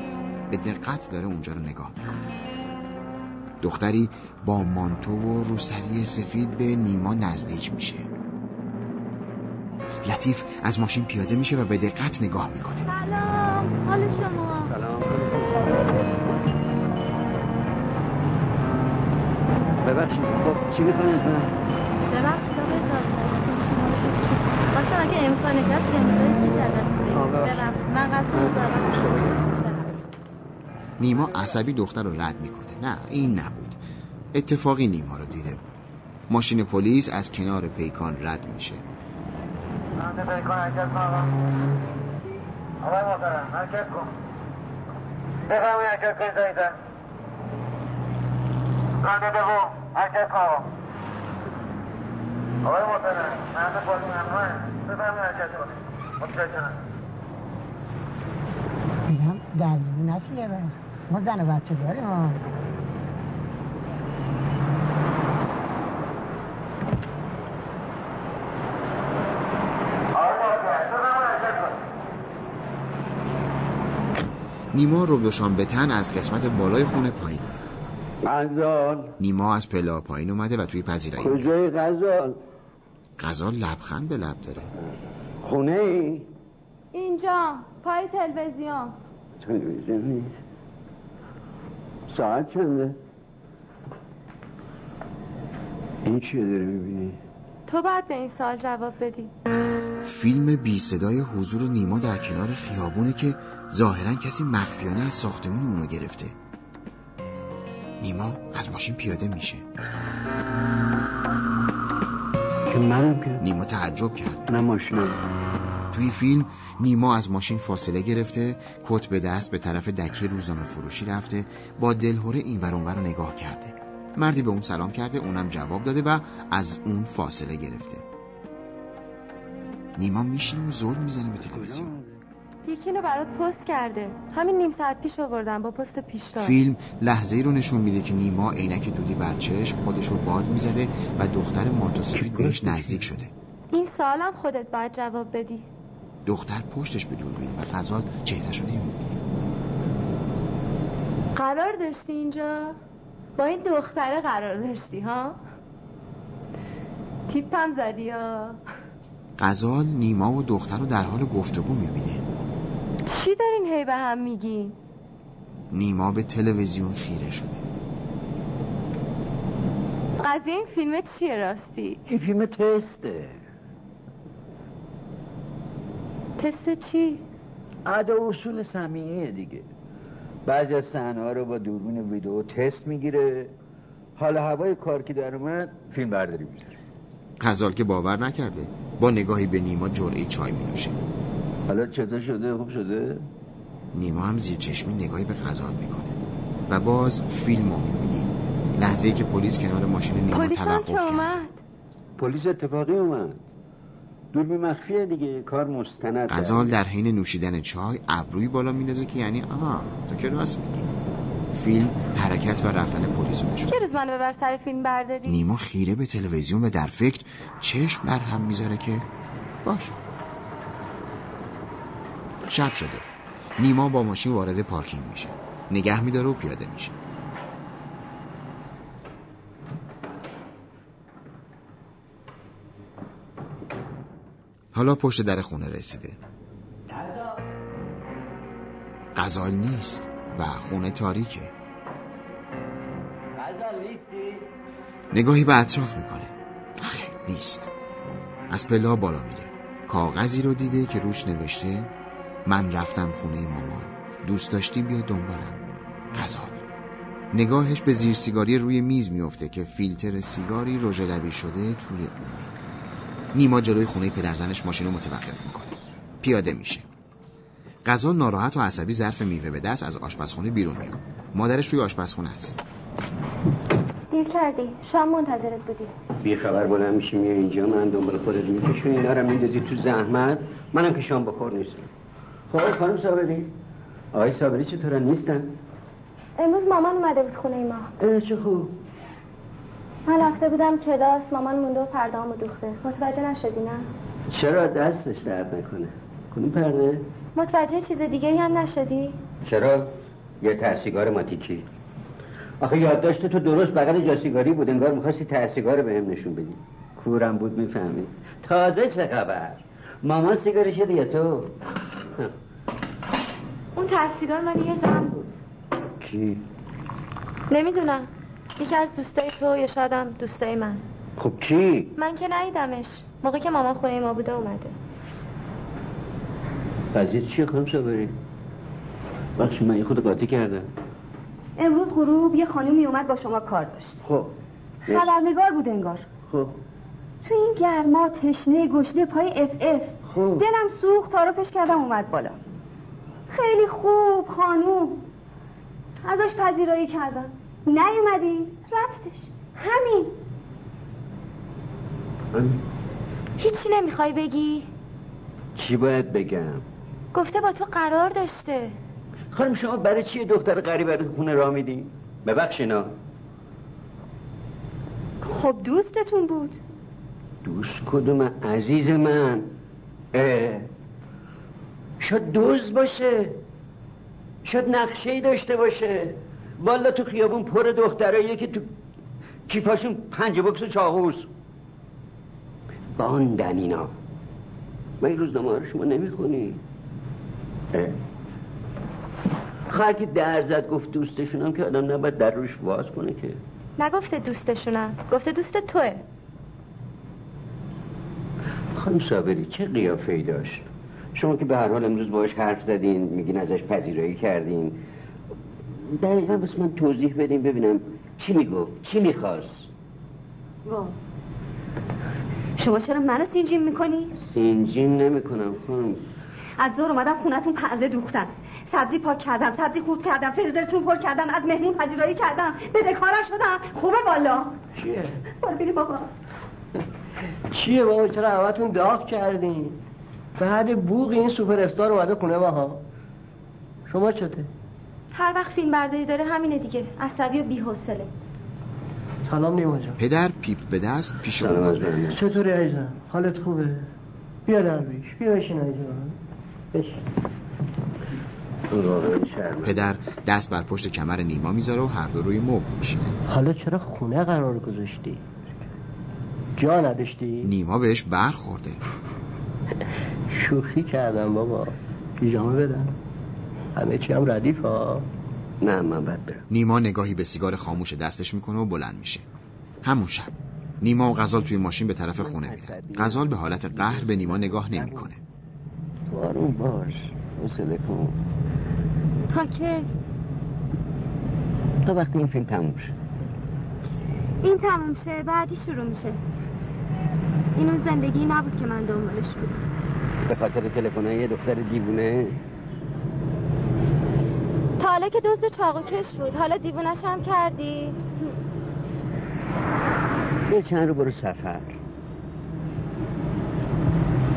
Speaker 2: به دقت داره اونجا رو نگاه می‌کنه. دختری با مانتو و روسری سفید به نیما نزدیک میشه. لطیف از ماشین پیاده میشه و به دقت نگاه می‌کنه.
Speaker 10: سلام حال شما؟
Speaker 3: سلام. ببخشید خب چی می‌خواین؟
Speaker 16: ببخشید. اگه امکانش هست امضای ازت من
Speaker 2: نیما عصبی دختر رو رد می‌کنه. نه این نبود. اتفاقی نیما رو دیده بود. ماشین پلیس از کنار پیکان رد میشه.
Speaker 17: پیکان کن. بفرمایید حرکت کنید حرکت آقای محترم مرد پلیس ممنوعه بفرمایید حرکت کنید متشکرم.
Speaker 11: میگم درگیری نشه یه وقت. ما زن و بچه داریم.
Speaker 2: نیما رو به تن از قسمت بالای خونه پایین. میاد
Speaker 3: غزال.
Speaker 2: نیما از پلا پایین اومده و توی پذیرایی.
Speaker 3: کجای غزال؟
Speaker 2: غزال لبخند به لب داره.
Speaker 3: خونه ای
Speaker 16: اینجا پای تلویزیون.
Speaker 3: تلویزیون نیست. ساعت چنده؟ این چیه داره می‌بینی؟
Speaker 16: تو باید به این سال جواب بدی.
Speaker 2: فیلم بی صدای حضور نیما در کنار خیابونه که ظاهرا کسی مخفیانه از ساختمون اونو گرفته. نیما از ماشین پیاده میشه.
Speaker 3: که منم که
Speaker 2: نیما تعجب کرده
Speaker 3: نه ماشینم
Speaker 2: توی فیلم نیما از ماشین فاصله گرفته کت به دست به طرف دکه روزنامه فروشی رفته با دلهوره این ور رو نگاه کرده. مردی به اون سلام کرده اونم جواب داده و از اون فاصله گرفته. نیما میشینه و زور می‌زنه به تلویزیون.
Speaker 16: یکی اینو برات پست کرده. همین نیم ساعت پیش آوردم با پست پیشتار
Speaker 2: فیلم لحظه ای رو نشون میده که نیما عینک دودی بر چشم خودش رو باد می‌زده و دختر مات و سفید بهش نزدیک شده.
Speaker 16: این سالم خودت باید جواب بدی.
Speaker 2: دختر پشتش به دوربینه و غزال رو نمی‌بینه.
Speaker 16: قرار داشتی اینجا؟ با این دختره قرار داشتی ها؟ تیپم زدی ها؟
Speaker 2: غزال نیما و دختر رو در حال گفتگو می‌بینه.
Speaker 16: چی دارین هی به هم میگین؟
Speaker 2: نیما به تلویزیون خیره شده.
Speaker 16: قضیه این فیلم چیه راستی؟
Speaker 3: این فیلم تسته.
Speaker 16: تست چی؟
Speaker 18: عدا اصول سمیعه دیگه. بعضی از صحنه رو با دوربین ویدیو تست می‌گیره. حال هوای کار که در اومد فیلم برداری می‌ذاره
Speaker 2: غزال که باور نکرده با نگاهی به نیما جرعه چای می نوشه
Speaker 18: حالا چطور شده؟ خوب شده؟
Speaker 2: نیما هم زیر چشمی نگاهی به غزال می‌کنه و باز فیلم رو می‌بینیم لحظه ای که پلیس کنار ماشین نیما توقف کرد.
Speaker 16: اومد.
Speaker 3: پلیس اتفاقی اومد. دوربین مخفیه دیگه. کار مستند.
Speaker 2: غزال در حین نوشیدن چای ابروی بالا میندازه که یعنی آها تو که راست میگی. فیلم حرکت و رفتن پلیس رو نشون
Speaker 16: چه روز منو ببر سر فیلم برداری؟
Speaker 2: نیما خیره به تلویزیون و در فکر چشم بر هم می‌ذاره که باشه شب شده. نیما با ماشین وارد پارکینگ میشه. نگه میداره و پیاده میشه. حالا پشت در خونه رسیده. غزال نیست. و خونه تاریکه. نگاهی به اطراف می‌کنه. آخه نیست. از پلا بالا میره. کاغذی رو دیده که روش نوشته من رفتم خونه مامان. دوست داشتی بیا دنبالم. غزال نگاهش به زیر سیگاری روی میز میفته که فیلتر سیگاری رژ لبی شده توی اونه نیما جلوی خونه پدرزنش ماشین رو متوقف می‌کنه. پیاده میشه. غزال ناراحت و عصبی ظرف میوه به دست از آشپزخونه بیرون میاد. مادرش توی آشپزخونه است.
Speaker 16: دیر کردی. شام منتظرت بودی.
Speaker 3: بی خبر بلند میشی میای اینجا من دنبال خودت میکشونی. اینا رو میندازی تو زحمت. منم که شام بخور نیستم. خب خانم صابری. آقای صابری چطورن نیستن؟
Speaker 16: امروز مامان اومده بود خونه ما.
Speaker 3: چه خوب.
Speaker 16: من رفته بودم کلاس. مامان مونده و پرده هامو دوخته. متوجه نشدی نه؟
Speaker 3: چرا دستش درد نکنه؟ کدوم پرده؟
Speaker 16: متوجه چیز دیگه ای هم نشدی؟
Speaker 3: چرا؟ یه ترسیگار ماتیکی آخه یادداشت تو درست بغل جاسیگاری بود انگار می‌خواستی ترسیگار به هم نشون بدی. کورم بود می‌فهمی. تازه چه خبر؟ مامان سیگارش یا تو؟
Speaker 16: اون تحصیلار من یه زن بود.
Speaker 3: کی؟
Speaker 16: نمی‌دونم.
Speaker 10: یکی از دوستای تو یا شاید هم دوستای من.
Speaker 3: خب کی؟
Speaker 10: من که ندیدمش. موقعی که مامان خونه ما بوده اومده.
Speaker 3: قضیه چیه خانم صابری؟ بخشی من یه خود قاطی کردم.
Speaker 11: امروز غروب یه خانومی اومد با شما کار داشت.
Speaker 3: خب.
Speaker 11: خبرنگار بود انگار.
Speaker 3: خب.
Speaker 11: تو این گرما تشنه گشنه پای اف اف.
Speaker 3: خب.
Speaker 11: دلم سوخت تعارفش کردم اومد بالا. خیلی خوب خانوم. ازش پذیرایی کردم. نیومدی؟ رفتش. همین.
Speaker 10: هیچی نمی‌خوای بگی؟
Speaker 3: چی باید بگم؟
Speaker 10: گفته با تو قرار داشته.
Speaker 3: خانم شما برای چی یه دختر غریبه رو خونه را میدی؟ ببخشینا.
Speaker 11: خب دوستتون بود.
Speaker 3: دوست کدوم عزیز من؟ اه. شاید دوز باشه. شاید نقشه ای داشته باشه. والا تو خیابون پر دختراییه که تو کیفاشون پنج بکس و چاقوست باندن اینا. من این روزنامه رو شما نمی‌خونی؟ خواهر که در زد گفت دوستشونم که آدم نباید در روش باز کنه که.
Speaker 10: نگفته دوستشونم گفته دوست توه.
Speaker 3: خانم صابری چه قیافه ای داشت؟ شما که به هر حال امروز باش حرف زدین میگین ازش پذیرایی کردین. دقیقا بس من توضیح بدین ببینم چی می‌گفت چی می‌خواست.
Speaker 11: وا. شما چرا منو سینجین می‌کنی؟
Speaker 3: سینجین نمی‌کنم خانم.
Speaker 11: از ظهر اومدم خونتون پرده دوختم. سبزی پاک کردم سبزی خورد کردم فریزرتون پر کردم از مهمون پذیرایی کردم. بدهکارم شدم. خوبه والا.
Speaker 6: چیه؟
Speaker 11: برو بینی بابا.
Speaker 6: چیه بابا؟ چرا همتون داغ کردین؟ بعد بوق این سوپر استار اومده خونه ما ها. شما چته؟
Speaker 10: هر وقت فیلم برداری داره همینه دیگه. عصبی و بی‌حوصله.
Speaker 6: سلام نیما جان
Speaker 2: پدر پیپ به دست پیش او اومد.
Speaker 6: چطوری عزیزم؟ حالت خوبه؟ بیا درویش. بیا بشین عزیزم.
Speaker 2: پدر دست بر پشت کمر نیما می‌ذاره و هر دو روی مبل میشینه.
Speaker 6: حالا چرا خونه قرار گذاشتی؟ جا نداشتی؟
Speaker 2: نیما بهش برخورده.
Speaker 6: شوخی کردم بابا. پیژامه بدم. همه چی هم ردیف ها
Speaker 3: نه من بد برم.
Speaker 2: نیما نگاهی به سیگار خاموش دستش می‌کنه و بلند میشه. همون شب. نیما و غزال توی ماشین به طرف خونه میرن. غزال به حالت قهر به نیما نگاه نمی‌کنه.
Speaker 3: آروم باش. حوصله کن.
Speaker 10: تا که؟
Speaker 3: تا وقتی این فیلم تموم شه.
Speaker 10: این تموم شه بعدی شروع میشه. این اون زندگی نبود که من دنبالش بودم.
Speaker 3: به خاطر تلفن یه دختر دیوونه.
Speaker 10: تا حالا که دزد چاقو کش بود. حالا دیوونش هم کردی؟
Speaker 3: یه چند رو برو سفر.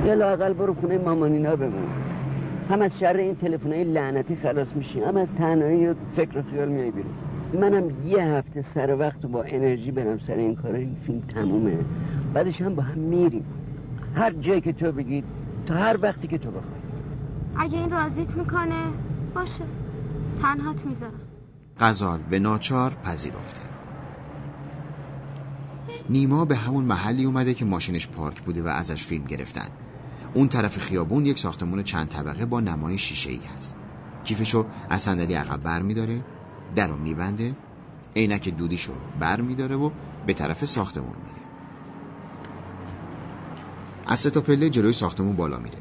Speaker 3: یا لاقل برو خونه مامانینا بمون هم از شر این تلفن‌های لعنتی خلاص میشی هم از تنهایی و فکر و خیال میای بیرون. منم یه هفته سر وقت و با انرژی برم سر این کار این فیلم تمومه. بعدش هم با هم میریم. هر جایی که تو بگید تا هر وقتی که تو بخوای.
Speaker 10: اگه این راضیت می‌کنه باشه. تنهات می‌ذارم.
Speaker 2: غزال به ناچار پذیرفته. نیما به همون محلی اومده که ماشینش پارک بوده و ازش فیلم گرفتن. اون طرف خیابون یک ساختمون چند طبقه با نمای شیشه ای هست. کیفشو از صندلی عقب بر میداره در رو میبنده عینک دودیشو بر میداره و به طرف ساختمون میره. از سه تا پله جلوی ساختمون بالا میره.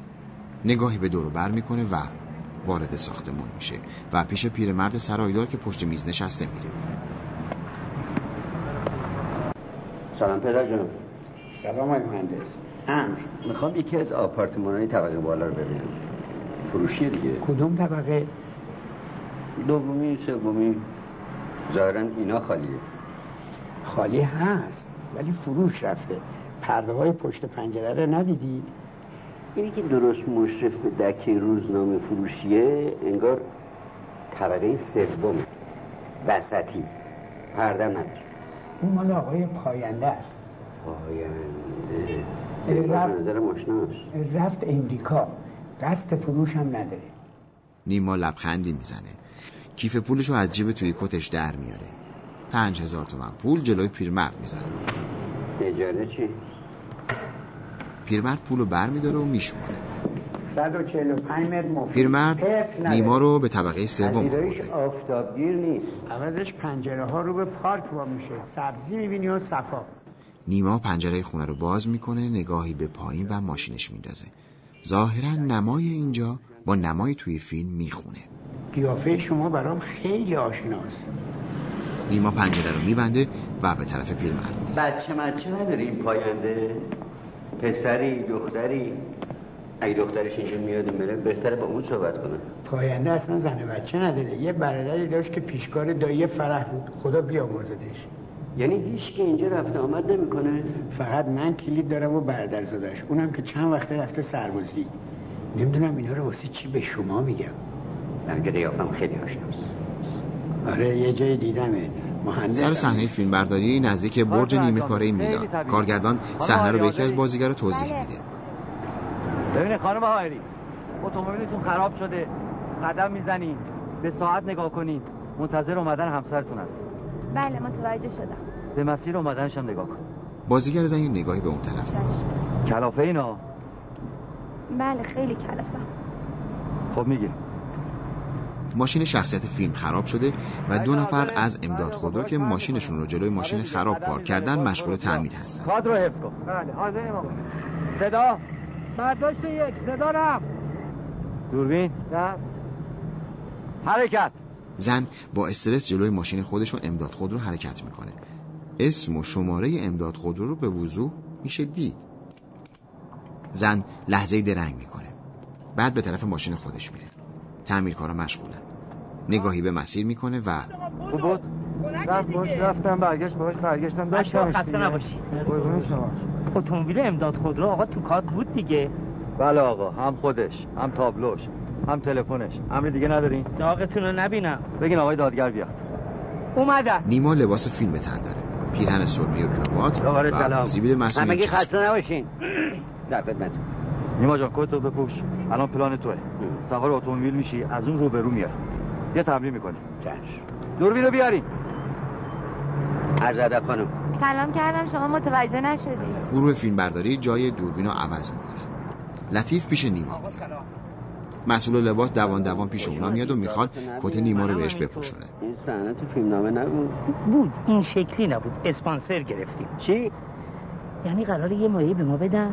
Speaker 2: نگاهی به دورو بر می‌کنه و وارد ساختمون میشه و پیش پیرمرد سرایدار که پشت میز نشسته میره.
Speaker 3: سلام پدر جان
Speaker 7: سلام آقای مهندس.
Speaker 3: امر. می‌خوام یکی از آپارتمان های طبقه بالا رو ببینم. فروشیه دیگه.
Speaker 7: کدوم طبقه؟
Speaker 3: دومی سومی. ظاهرا اینا خالیه.
Speaker 7: خالی هست ولی فروش رفته. پرده های پشت پنجره رو ندیدید
Speaker 3: اینی که درست مشرف به دکه روزنامه فروشیه انگار طبقه سوم. وسطی. پرده نداره.
Speaker 7: اون مال آقای پاینده است. رفت- امریکا. قصد فروش هم نداره.
Speaker 2: نیما لبخندی می‌زنه. کیف پولشو از جیب توی کتش در میاره. پنج هزار تومن پول جلوی پیرمرد می‌ذاره.
Speaker 3: اجاره چی؟
Speaker 2: پیرمرد پولو بر میداره و میشماره
Speaker 7: 145 متر مفید
Speaker 2: پیرمرد. نیما رو به طبقه سوم آورده.
Speaker 7: آفتابگیر نیست. عوضش پنجره ها رو به پارک وا میشه سبزی می‌بینی و صفا.
Speaker 2: نیما پنجره خونه رو باز می‌کنه نگاهی به پایین و ماشینش میندازه. ظاهرا نمای اینجا با نمای توی فیلم می‌خونه.
Speaker 7: قیافه شما برام خیلی آشناست.
Speaker 2: نیما پنجره رو میبنده و به طرف پیرمرد میره.
Speaker 3: بچه مچه نداری این پاینده؟ پسری دختری؟ اگه دخترش اینجا میاد بره بهتره با اون صحبت کنه.
Speaker 7: پاینده اصلا زن بچه نداره. یه برادری داشت که پیشکار دایی فرح بود. خدا بیامرزدش
Speaker 3: یعنی هیچ که اینجا رفته آمد نمی‌کنه.
Speaker 7: فقط من کلید دارم و برادر زادش اونم که چند وقته رفته سربازی. نمی‌دونم اینا رو واسه چی به شما میگم.
Speaker 3: من که قیافم خیلی آشناست.
Speaker 7: آره یه جای دیدمت. مهندس
Speaker 2: سر صحنه فیلمبرداری نزدیک برج نیمه کاره میلان کارگردان صحنه رو به یکی از بازیگرا توضیح میده.
Speaker 5: ببینید خانم هایری اتومبیلتون خراب شده. قدم می‌زنین. به ساعت نگاه کنین. منتظر اومدن همسرتون هست
Speaker 10: بله متوجه شدم.
Speaker 5: به مسیر اومدنش هم نگاه کن.
Speaker 2: بازیگر زن یه نگاهی به اون طرف. می‌کنه
Speaker 5: کلافه اینا؟
Speaker 10: بله خیلی کلافه.
Speaker 5: خب می‌گیریم
Speaker 2: ماشین شخصیت فیلم خراب شده و دو نفر از امداد خودرو که ماشینشون رو جلوی ماشین خراب پارک کردن مشغول تعمیر هستن.
Speaker 5: کادر رو حفظ کن.
Speaker 19: بله حاضریم آقا
Speaker 5: صدا؟
Speaker 19: برداشت یک صدا رفت.
Speaker 5: دوربین؟
Speaker 19: نه.
Speaker 5: حرکت.
Speaker 2: زن با استرس جلوی ماشین خودش و امداد خودرو حرکت می‌کنه. اسم و شماره امداد خودرو رو به وضوح میشه دید. زن لحظه درنگ می‌کنه. بعد به طرف ماشین خودش میره. تعمیرکارا مشغولن. نگاهی به مسیر می‌کنه و
Speaker 19: بود رفت باش رفتم برگشت باش برگشتم داشتم
Speaker 1: خسته نباشی اتومبیل امداد خودرو آقا تو کاد بود دیگه.
Speaker 5: بله آقا هم خودش هم تابلوش. هم تلفنش. امر دیگه ندارین
Speaker 1: داغتون رو نبینم.
Speaker 5: بگین آقای دادگر بیاد.
Speaker 1: اومدن
Speaker 2: نیما لباس فیلم تن داره. پیرهن سرمه و کراوات
Speaker 3: دوباره
Speaker 2: و زیبیل مصنوعی
Speaker 3: همگی خسته نباشین. در خدمت.
Speaker 5: نیما جان کتو بپوش. الان پلان توه. سوار اتومبیل میشی از اون رو به رو میای. یه تمرین می‌کنی. دوربین رو بیارین
Speaker 3: عرض ادب خانم.
Speaker 10: سلام کردم شما متوجه نشدی.
Speaker 2: گروه فیلمبرداری جای دوربین رو عوض می‌کنه. لطیف پیش نیما. میاد مسئول لباس دوان دوان پیش اونا میاد و می‌خواد کت نیما رو بهش بپوشونه.
Speaker 3: این صحنه تو فیلمنامه نبود؟
Speaker 1: بود. این شکلی نبود. اسپانسر گرفتیم.
Speaker 3: چی؟
Speaker 1: یعنی قراره یه مایه به ما بدن.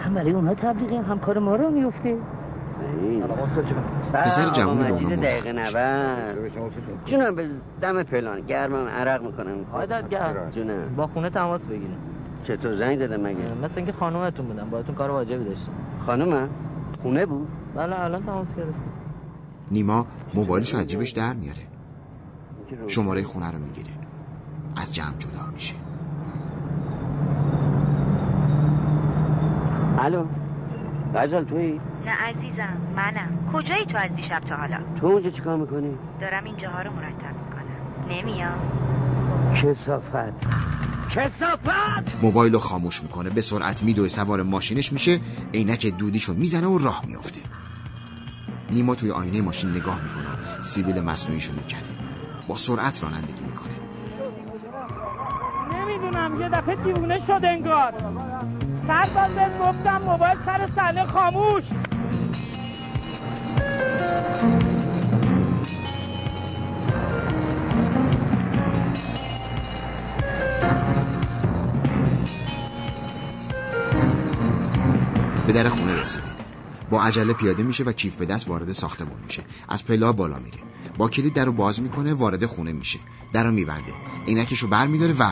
Speaker 1: هم برای اونا تبلیغه هم کار ما رو میفته
Speaker 2: پسر جوونی با اونا
Speaker 3: دقیقه نبر جونم به دم پلان گرمم عرق می‌کنم.
Speaker 20: عادت گرم.
Speaker 3: جونم.
Speaker 20: با خونه تماس بگیریم.
Speaker 3: چطور؟ زنگ زدم مگه؟
Speaker 20: مثل اینکه خانومتون بودم باهاتون کار واجبی داشتم
Speaker 3: خانومم؟ خونه بود؟
Speaker 20: بله الان تماس گرفتم.
Speaker 2: نیما موبایلش رو از جیبش در میاره. شماره خونه رو می‌گیره. از جمع جدا میشه.
Speaker 3: الو؟ غزال توی
Speaker 4: نه عزیزم منم. کجایی تو از دیشب تا حالا؟
Speaker 3: تو اونجا چیکار می‌کنی؟
Speaker 4: دارم اینجاها رو مرتب می‌کنم. نمیام.
Speaker 3: کسافت. کسافت!
Speaker 2: موبایل رو خاموش می‌کنه به سرعت میدوه سوار ماشینش میشه عینک دودیشو می‌زنه و راه میافته. نیما توی آینه ماشین نگاه می‌کنه سیبیل مصنوعیشو می‌کنه با سرعت رانندگی می‌کنه.
Speaker 1: نمی‌دونم یه دفعه دیوونه شد انگار. بار بهت گفتم موبایل سر صحنه خاموش.
Speaker 2: در خونه رسیده با عجله پیاده میشه و کیف به دست وارد ساختمون میشه. از پلا بالا میره. با کلید در رو باز می‌کنه وارد خونه میشه. در رو میبنده. عینکش رو بر میداره و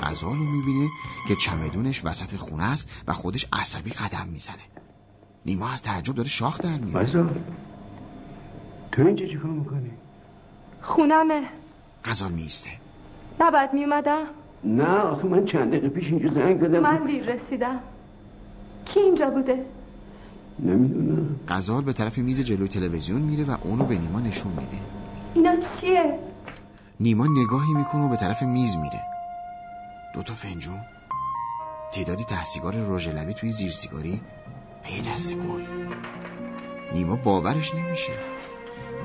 Speaker 2: غزال رو می‌بینه که چمدونش وسط خونه است و خودش عصبی قدم می‌زنه. نیما از تعجب داره شاخ در میاره
Speaker 7: غزال تو اینجا چیکار می‌کنی؟
Speaker 16: خونمه.
Speaker 2: غزال میسته
Speaker 16: نباید میومدم
Speaker 7: نه آخه من چند دقیقه پیش اینجا زنگ زدم.
Speaker 16: من دیر رسیدم کی اینجا بوده؟
Speaker 7: نمی‌دونم.
Speaker 2: غزال به طرف میز جلوی تلویزیون میره و اونو به نیما نشون میده.
Speaker 16: اینا چیه؟
Speaker 2: نیما نگاهی می‌کنه و به طرف میز میره. دو تا فنجون. تعدادی ته سیگار رژ لبی توی زیر سیگاری و یه دست گل. نیما باورش نمیشه.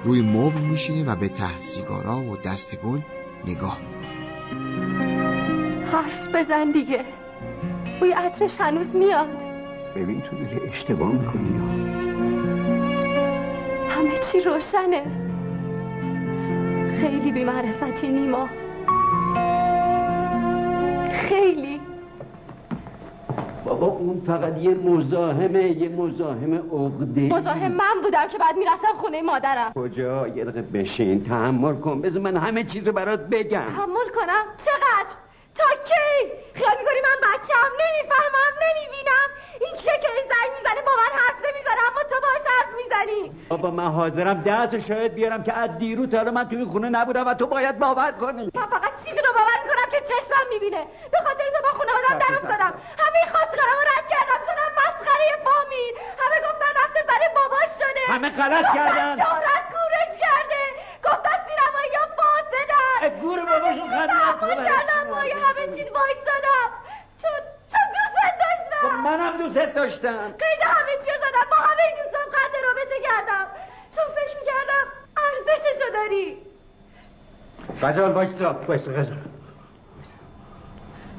Speaker 2: روی مبل میشینه و به ته سیگارا و دست گل نگاه می‌کنه.
Speaker 16: حرف بزن دیگه. بوی عطرش هنوز میاد.
Speaker 3: ببین تو داری اشتباه می‌کنی
Speaker 16: همه چی روشنه. خیلی بیمعرفتی نیما. خیلی.
Speaker 3: بابا اون فقط یه مزاحمه یه مزاحم عقده.
Speaker 16: مزاحم من بودم که بعد می‌رفتم خونه مادرم.
Speaker 3: کجا؟ یه دقیقه بشین تحمل کن. بذار من همه چیز رو برات بگم.
Speaker 16: تحمل کنم؟ چقدر؟ تا کی؟ خیال می‌کنی من نمی‌فهمم. نمی‌بینم این کیه زنگ می‌زنه با من حرف نمی‌زنه اما تو باش حرف می‌زنی.
Speaker 3: بابا من حاضرم ده تا شاهد بیارم که از دیرو تا من توی خونه نبودم و تو باید باور کنی.
Speaker 16: من فقط چیزی رو باور می‌کنم که چشمم می‌بینه. به خاطر تو با خانوادم در افتادم. همه خواستگارم رد کردم. چونم مسخره فامیل همه گفتن رفته برای باباش شده.
Speaker 3: همه غلط کردن.
Speaker 16: شهرت گورش کرده. گفتن سینمایی ها فاسدن.
Speaker 3: گور باباشون.
Speaker 16: تحمل کردم. همه چیز وایستادم. چون چون داشتم
Speaker 3: منم دوست داشتم.
Speaker 16: قید همه چی رو زدم. با همه دوستان قد رابطه کردم. چون فکر می‌کردم ارزششو داری.
Speaker 3: غزال وایسا وایسا غزال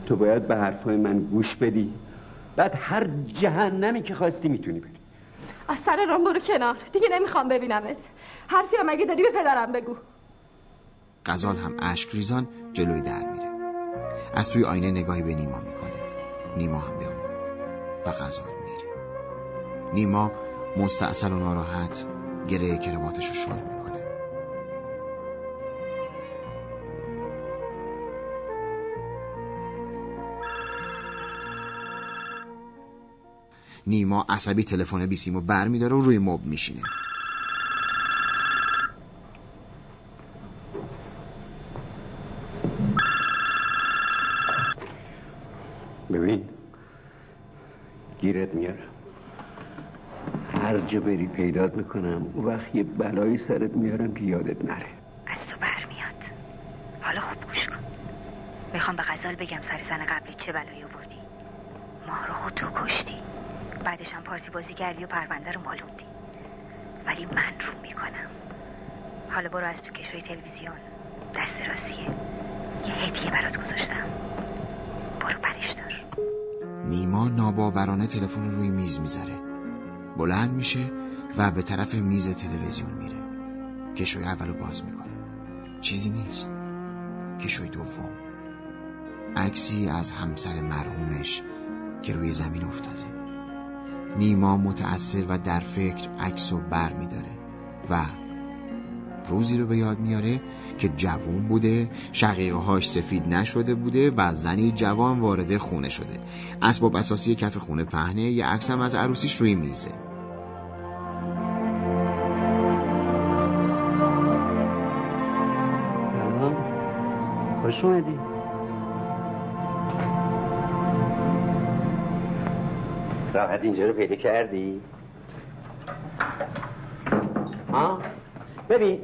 Speaker 3: تو باید به حرفای من گوش بدی. بعد هر جهنمی که خواستی می‌تونی بری
Speaker 16: از سر رام برو کنار. دیگه نمی‌خوام ببینمت. حرفی هم اگه داری به پدرم بگو.
Speaker 2: غزال هم اشک ریزان جلوی در میره. از توی آینه نگاهی به نیما می‌کنه. نیما هم به و غزال میره نیما مستاصل و ناراحت گره کرواتش رو شل می‌کنه. نیما عصبی تلفن بیسیمو بر میداره و روی مب میشینه.
Speaker 3: ببین گیرت میارم. هر جا بری پیدات می‌کنم اون وقت یه بلایی سرت میارم که یادت نره.
Speaker 4: از تو برمیاد. حالا خوب گوش کن. می‌خوام به غزال بگم سر زن قبلی چه بلایی آوردی. ماه رو خود تو کشتی. بعدش هم پارتی بازی کردی و پرونده رو مالوندی. ولی من رو می‌کنم. حالا برو از تو کشوی تلویزیون. دست راستیه. یه هدیه برات گذاشتم. برو برش دار.
Speaker 2: نیما ناباورانه تلفن رو روی میز می‌ذاره. بلند میشه و به طرف میز تلویزیون میره. کشوی اولو باز می‌کنه. چیزی نیست. کشوی دوم. عکسی از همسر مرحومش که روی زمین افتاده. نیما متأثر و در فکر عکس رو بر میداره و روزی رو به یاد میاره که جوان بوده شقیقه هاش سفید نشده بوده و زنی جوان وارد خونه شده اسباب اساسی کف خونه پهنه یه عکس هم از عروسیش روی میزه
Speaker 3: سلام خوش اومدی راحت اینجا رو پیدا کردی؟ ها؟ ببین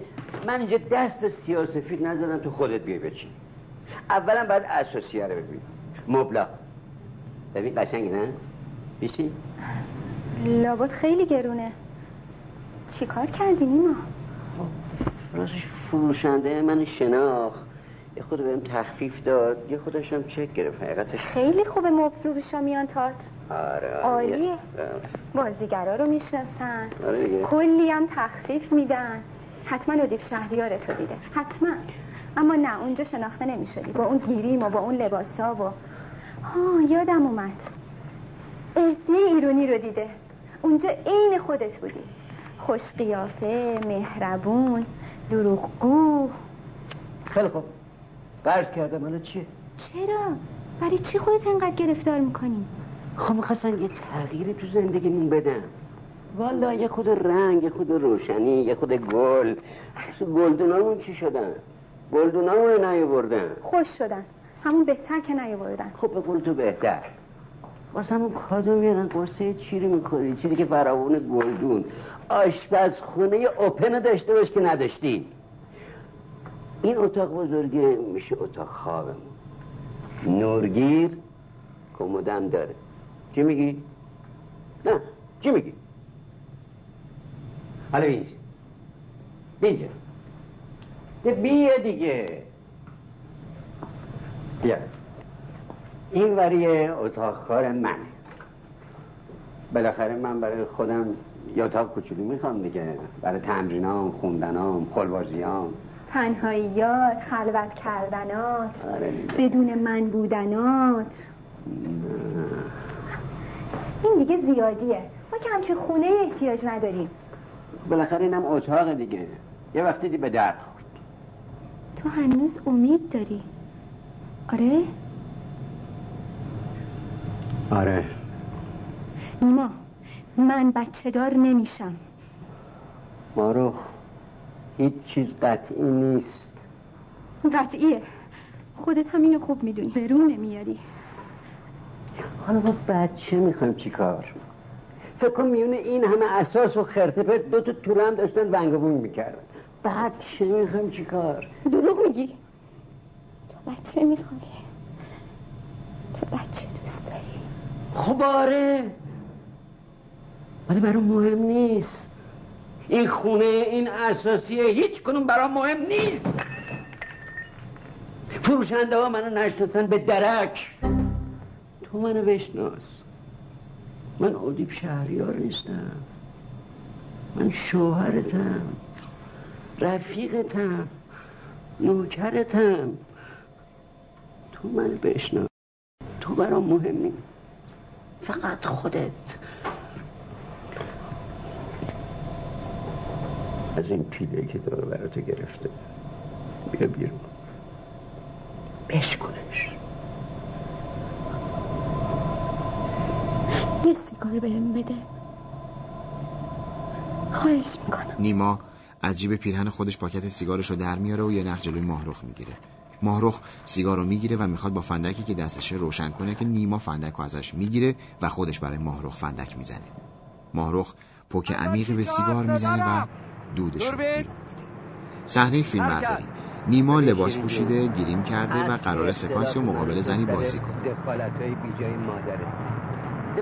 Speaker 3: من اینجا دست به سیاسفید نزدم تو خودت بیای بچین. اولا باید اساسیه رو ببین. مبلا. ببین قشنگی نه؟ بیشی؟
Speaker 11: لابد خیلی گرونه. چیکار کردی نیما؟
Speaker 3: راستش فروشنده من شناخت. یه خود بهم تخفیف داد یه خودش هم چک گرفت حقیقتش.
Speaker 11: خیلی خوبه مفروشا میان تات.
Speaker 3: آره
Speaker 11: عالیه.
Speaker 3: آره.
Speaker 11: بازیگرا رو می‌شناسن.
Speaker 3: آره.
Speaker 11: کلی هم تخفیف میدن. حتما ردیف شهریار تو دیده. حتما. اما نه اونجا شناخته نمی‌شدی. با اون گیریم و با اون لباسا و ها یادم اومد. ارسیه ایرونی رو دیده. اونجا عین خودت بودی. خوش قیافه مهربون دروغگو.
Speaker 3: خیلی خوب. قرض کردم. حالا چیه؟
Speaker 11: چرا؟ برای چی خودت انقدر گرفتار می‌کنی؟
Speaker 3: خب می‌خواستم یه تغییری تو زندگیمون بدم. والا یه خود رنگ یه خود روشنی یه خود گل. گلدونامون چی شدن؟ گلدونامون رو نیاوردن.
Speaker 11: خوش شدن. همون بهتر که نیاوردن.
Speaker 3: خب به قول تو بهتر. واسه همون کادو میارن قرصه چیری می‌کنی؟ چیزی که فراوون گلدون. آشپزخونه اوپن داشته باش که نداشتی. این اتاق بزرگه میشه اتاق خوابمون. نورگیر کمدم داره. چی میگی؟ نه چی میگی؟ حالا اینجا اینجا یه بیا دیگه بیا این وری اتاق کار منه بالاخره من برای خودم یه اتاق کوچولو می‌خوام دیگه برای تمرینام خوندنام خلبازیام
Speaker 11: تنهاییات خلوت کردنات
Speaker 3: آره.
Speaker 11: بدون من بودنات این دیگه زیادیه ما که همچین خونه احتیاج نداریم
Speaker 3: بالاخره اینم اتاق دیگه. یه وقتی دی به درد خورد.
Speaker 11: تو هنوز امید داری؟ آره؟
Speaker 3: آره.
Speaker 11: نیما من بچه دار نمیشم.
Speaker 3: مارو هیچ چیز قطعی نیست.
Speaker 11: قطعیه. خودت هم اینو خوب می‌دونی. برون نمیاری.
Speaker 3: حالا ما بچه می‌خوایم چی کار فکر کن میونه این همه اساس و خرته پرت دو تا توله هم داشتن ونگبون می‌کردن. بچه می‌خوایم چی کار؟
Speaker 11: دروغ میگی. تو بچه می‌خوای تو بچه دوست داری.
Speaker 3: خب آره. ولی برام مهم نیست. این خونه این اساسیه هیچ کنون برام مهم نیست. فروشنده ها منو نشناسن به درک. تو منو بشناس. من ادیب شهریار نیستم. من شوهرتم. رفیقتم. نوکرتم. تو منو بشناس تو برام مهم نیست فقط خودت. از این پیله که داره براتو گرفته. بیا بیرون. بشکنش.
Speaker 11: یه سیگار بهم بده. خواهش می‌کنم.
Speaker 2: نیما از جیب پیرهن خودش پاکت سیگارش رو در میاره و یه نخ جلوی ماهرخ می‌گیره. ماهرخ سیگار رو می‌گیره و می‌خواد با فندکی که دستشه روشن کنه که نیما فندک رو ازش می‌گیره و خودش برای ماهرخ فندک می‌زنه. ماهرخ پک عمیقی به سیگار می‌زنه و دودش رو بیرون میده. صحنه فیلم برداری. نیما لباس پوشیده گیریم کرده و قرار سکانسی و مقابل زنی بازی کنه.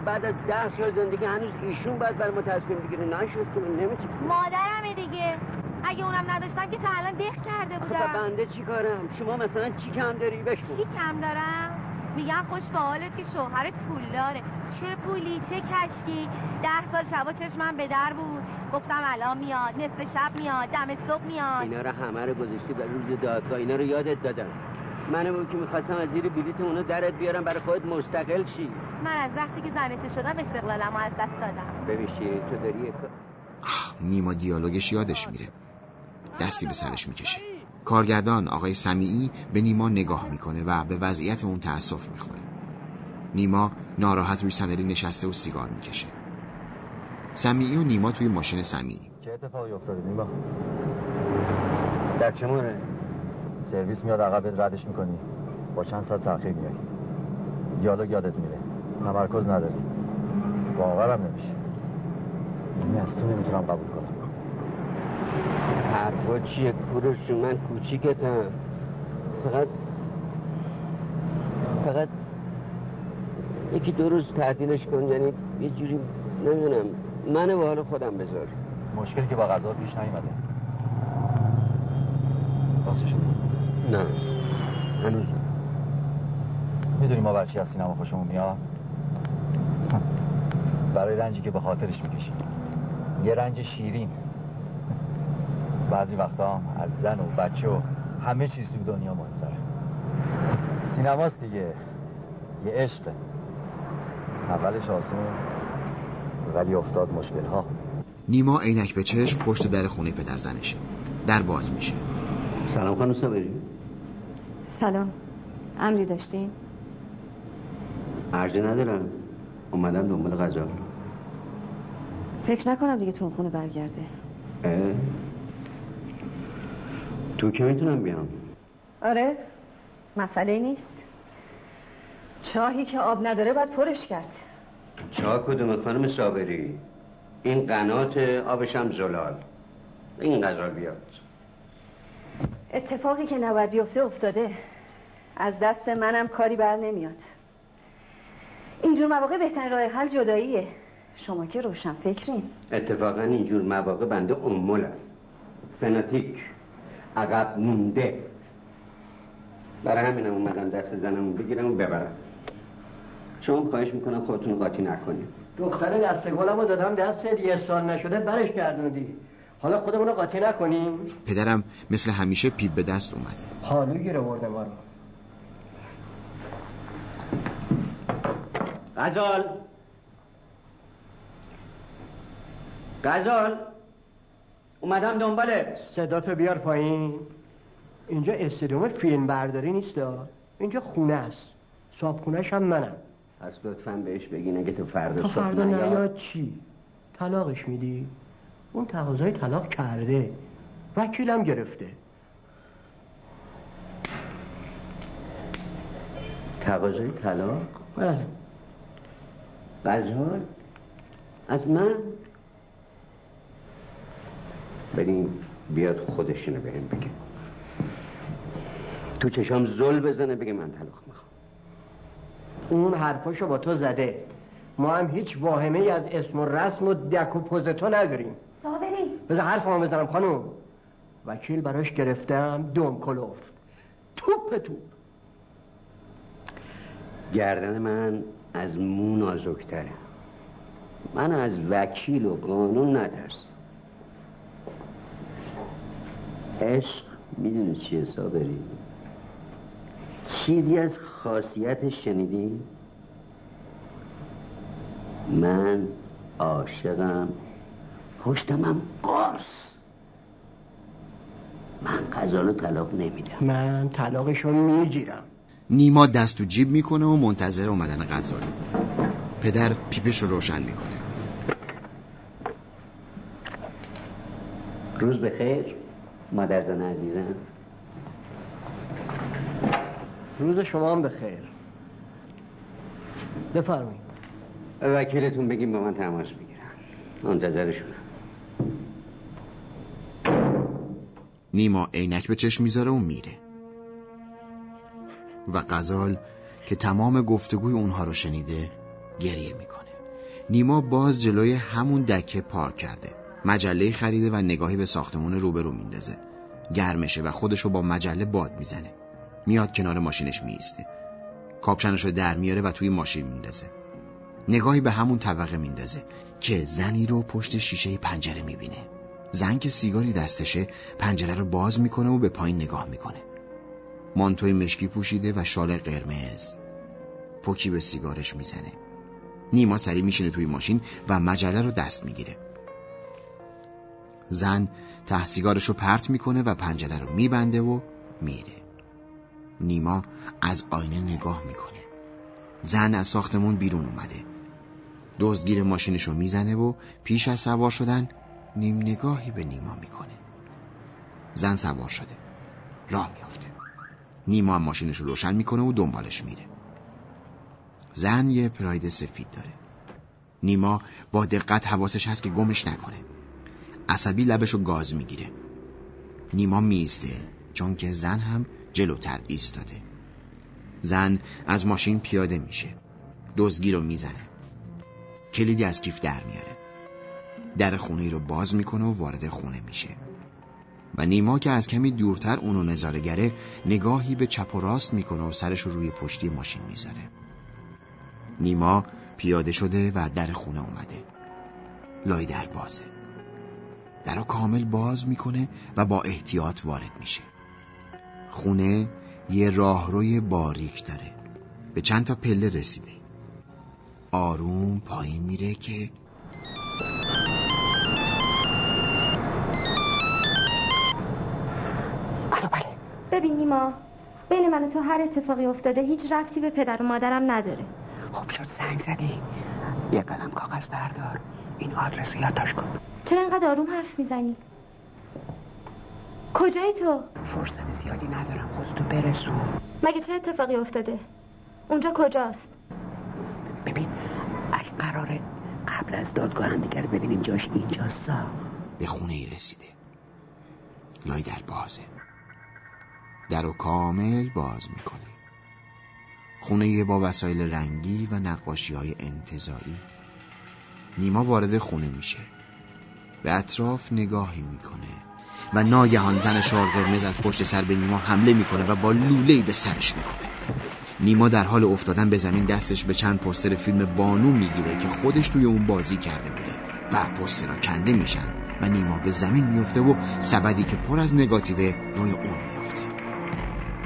Speaker 3: بعد از ده سال زندگی هنوز ایشون باید برای ما تصمیم بگیره. نشد که من نمی‌تونم
Speaker 16: مادرمه دیگه. اگه اونم نداشتم که تا الان دق کرده بودم.
Speaker 3: بنده چی کارم؟ شما مثلا چی کم داری؟ بشکن
Speaker 16: چی کم دارم؟ میگم خوش به حالت که شوهرت پول داره. چه پولی چه کشکی ده سال شبا چشمم به در بود. گفتم الان میاد. نصف شب میاد. دم صبح میاد.
Speaker 3: اینا رو همه رو گذاشتی برای روز دادگاه. اینا رو یادت دادم. من بود که می‌خواستم از زیر بلیت اونو درت بیارم برای خودت مستقل شی
Speaker 16: من از وقتی که زنته شدم استقلالمو از دست دادم.
Speaker 3: ببین شیرین تو داری
Speaker 2: نیما دیالوگش یادش میره. دستی به سرش می‌کشه. کارگردان آقای سمیعی به نیما نگاه می‌کنه و به وضعیت اون تأسف می‌خوره. نیما ناراحت روی صندلی نشسته و سیگار می‌کشه. سمیعی و نیما توی ماشین سمیعی.
Speaker 5: چه اتفاقی افتاده نیما؟ در چه مورد؟ سرویس میاد عقبت ردش می‌کنی. با چند ساعت تاخیر میای دیالوگ یادت میره. تمرکز نداری. باورم نمیشه. این از تو نمی‌تونم قبول کنم.
Speaker 3: حرفا چیه؟ کوروش من کوچیکتم. فقط فقط یکی دو روز تعطیلش کن. یعنی یه جوری نمی‌دونم. من به حال خودم بذار.
Speaker 5: مشکلی که با غذا پیش نیومده. راستش
Speaker 3: نه. هنوز
Speaker 5: می‌دونی ما بچه از سینما خوشمون میاد؟ برای رنجی که به خاطرش می‌کشیم. یه رنج شیرین. بعضی وقتا هم از زن و بچه و همه چیز تو دنیا مهمتره. سینماست دیگه. یه عشقه. اولش آسون ولی افتاد مشکل ها
Speaker 2: نیما عینک به چشم پشت در خونه پدر زنشه. در باز میشه.
Speaker 3: سلام خانم صابری
Speaker 11: سلام. امری داشتین؟
Speaker 3: عرضه ندارم. اومدم دنبال غذا.
Speaker 11: فکر نکنم دیگه تو خونه برگرده.
Speaker 3: اه؟ تو که می‌تونم بیام؟
Speaker 11: آره. مسئله نیست. چاهی که آب نداره باید پرش کرد.
Speaker 3: چا کدوم خانم صابری؟ این قنات آبش هم زلال. این غذا بیاد.
Speaker 11: اتفاقی که نباید بیفته افتاده. از دست منم کاری بر نمیاد. اینجور مواقع بهترین راه حل جداییه. شما که روشن فکرین.
Speaker 3: اتفاقا اینجور مواقع بنده امولم فناتیک عقب مونده. برای همینم اومدم دست زنم بگیرم و ببرم. شما خواهش می‌کنم خودتون قاطی نکنیم
Speaker 6: دختر دست گلم رو دادم دست یه سال نشده برش گردوندی حالا خودمون رو قاطی نکنیم.
Speaker 2: پدرم مثل همیشه پیپ به دست اومده.
Speaker 6: حالو گیره برده ما
Speaker 3: غزال. غزال اومدم دنبالت
Speaker 6: صدا تو بیار پایین. اینجا استادیوم فیلم برداری نیست اینجا خونه است. صابخونهش هم منم.
Speaker 3: پس لطفا بهش بگین اگه تو فردا صبح
Speaker 6: فردا
Speaker 3: نیاد
Speaker 6: چی؟ طلاقش میدی؟ اون تقاضای طلاق کرده. وکیلم گرفته.
Speaker 3: تقاضای طلاق؟
Speaker 6: بله.
Speaker 3: غزال از من بریم بیاد خودشونو بهم بگه. تو چشام زل بزنه بگه من طلاق می‌خوام.
Speaker 6: اون حرفاشو با تو زده. ما هم هیچ واهمه ای از اسم و رسم و دک و پوز تو نداریم.
Speaker 11: صابری.
Speaker 6: بذار حرفمو بزنم خانم. وکیل براش گرفتم دوم کلوف توپ توپ.
Speaker 3: گردن من از مو نازکتره. من از وکیل و قانون نترس عشق می‌دونی چیه صابری چیزی از خاصیتش شنیدی؟ من عاشقم. پشتمم قرص. من غزالو طلاق نمیدم.
Speaker 6: من طلاقشو می‌گیرم.
Speaker 2: نیما دست تو جیب می‌کنه و منتظر اومدن غزال پدر پیپش رو روشن می‌کنه.
Speaker 3: روز بخیر مادر زن عزیزم.
Speaker 6: روز شما هم بخیر. بفرمایید.
Speaker 3: وکیلتون بگیم با من تماس بگیرم منتظرشونم.
Speaker 2: نیما عینک به چشم می‌ذاره و میره. و غزال که تمام گفتگوی اونها رو شنیده گریه می‌کنه. نیما باز جلوی همون دکه پارک کرده. مجله خریده و نگاهی به ساختمون روبرو میندازه. گرمشه و خودشو با مجله باد می‌زنه. میاد کنار ماشینش میسته کاپشنش رو در میاره و توی ماشین میندازه. نگاهی به همون طبقه میندازه که زنی رو پشت شیشه پنجره می‌بینه. زن که سیگاری دستشه پنجره رو باز می‌کنه و به پایین نگاه می‌کنه. مانتوی مشکی پوشیده و شال قرمز. پوکی به سیگارش می‌زنه. نیما سری میشینه توی ماشین و مجله رو دست می‌گیره. زن ته سیگارش رو پرت می‌کنه و پنجره رو میبنده و میره. نیما از آینه نگاه می‌کنه. زن از ساختمون بیرون اومده. دزدگیر ماشینش رو می‌زنه و پیش از سوار شدن نیم نگاهی به نیما می‌کنه. زن سوار شده. راه میافته. نیما هم ماشینش رو روشن می‌کنه و دنبالش میره. زن یه پراید سفید داره. نیما با دقت حواسش هست که گمش نکنه. عصبی لبش رو گاز می‌گیره. نیما میسته چون که زن هم جلوتر ایستاده. زن از ماشین پیاده میشه. دزدگیر رو می‌زنه. کلیدی از کیف در میاره. در خونه رو باز می‌کنه و وارد خونه میشه. و نیما که از کمی دورتر اونو نظارگره نگاهی به چپ و راست می‌کنه و سرش رو روی پشتی ماشین می‌ذاره. نیما پیاده شده و در خونه اومده. لای در بازه. در رو کامل باز می‌کنه و با احتیاط وارد میشه. خونه یه راهروی باریک داره. به چند تا پله رسیده. آروم پایین میره که
Speaker 16: ببین نیما. بین من و تو هر اتفاقی افتاده هیچ رفتی به پدر و مادرم نداره.
Speaker 3: خوب شد زنگ زدی. یه قلم کاغذ بردار. این آدرس رو یادداشت کن.
Speaker 16: چرا اینقدر آروم حرف می‌زنی؟ کجایی تو؟
Speaker 3: فرصت زیادی ندارم خودتو برسون.
Speaker 16: مگه چه اتفاقی افتاده؟ اونجا کجاست؟
Speaker 3: ببین اگه قراره قبل از دادگاه هم دیگر ببینیم جاش اینجاست.
Speaker 2: به خونه ای رسیده. لای در بازه. در رو کامل باز می‌کنه. خونه با وسایل رنگی و نقاشی های انتظایی نیما وارد خونه میشه. به اطراف نگاهی می‌کنه و ناگهان زن شار قرمز از پشت سر به نیما حمله می‌کنه و با لولهی به سرش می‌کنه نیما در حال افتادن به زمین دستش به چند پستر فیلم بانو می‌گیره که خودش توی اون بازی کرده بوده و پسترها کنده میشن و نیما به زمین میفته و سبدی که پر از نگاتیوه روی اون میفته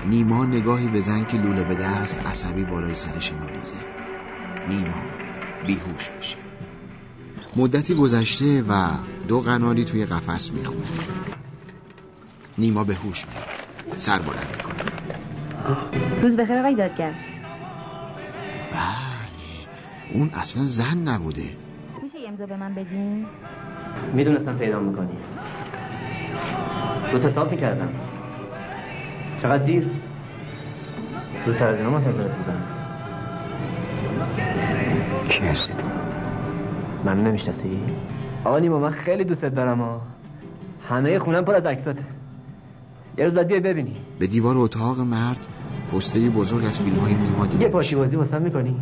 Speaker 2: نیما نگاهی به زن که لوله به دست عصبی بالای سرش میریزه. نیما بیهوش میشه. مدتی گذشته و دو قناری توی قفس می‌خونه. نیما به هوش میاد. سر بلند می‌کنه.
Speaker 21: روز بخیر آقای دادگر.
Speaker 2: اون اصلا زن نبوده.
Speaker 21: میشه یه امضا به من بدین؟
Speaker 20: می‌دونستم پیدا می‌کنی. رو حساب می‌کردم چقدر دیر؟ زودتر از اینا منتظرت بودم
Speaker 22: کی هستی
Speaker 20: من نمی‌شناسی؟ آقا نیما من خیلی دوستت دارم ها همه خونم پر از عکساته. یه روز بیای ببینی.
Speaker 2: به دیوار اتاق مرد پسته بزرگ از فیلم های نیما دیده
Speaker 20: یه پاشی بازی واسم می‌کنی؟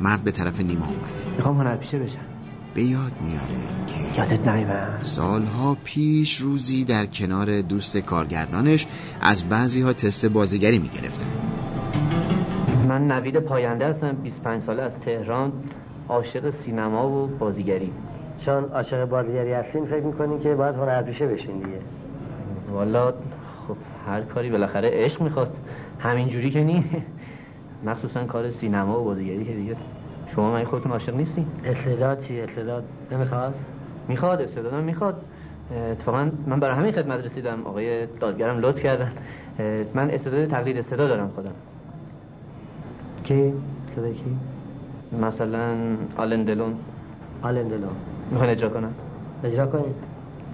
Speaker 2: مرد به طرف نیما اومده.
Speaker 20: می‌خوام هنرپیشه بشم.
Speaker 2: به یاد میاره که
Speaker 20: یادت نمی‌برم
Speaker 2: سالها پیش روزی در کنار دوست کارگردانش از بعضی ها تست بازیگری می‌گرفتن.
Speaker 20: من نوید پاینده هستم 25 ساله از تهران عاشق سینما و بازیگری.
Speaker 22: چون عاشق بازیگری هستین؟ فکر می‌کنین که باید هنرپیشه بشین دیگه؟
Speaker 20: والا خب هر کاری بالاخره عشق می‌خواد همینجوری که نی. مخصوصا کار سینما و بازیگری که دیگه. شما من خودتون عاشق نیستی
Speaker 22: استعداد چی؟ استعداد نمی‌خواد؟
Speaker 20: می‌خواد استعدادم می‌خواد. اتفاقا من برای همین خدمت رسیدم. آقای دادگرم لطف کردن. من استعداد تقلید صدا دارم خودم.
Speaker 22: کی؟ صدا کی؟
Speaker 20: مثلا آلن دلون.
Speaker 22: آلن دلون.
Speaker 20: می‌خواین اجرا کنم
Speaker 22: اجرا کنید.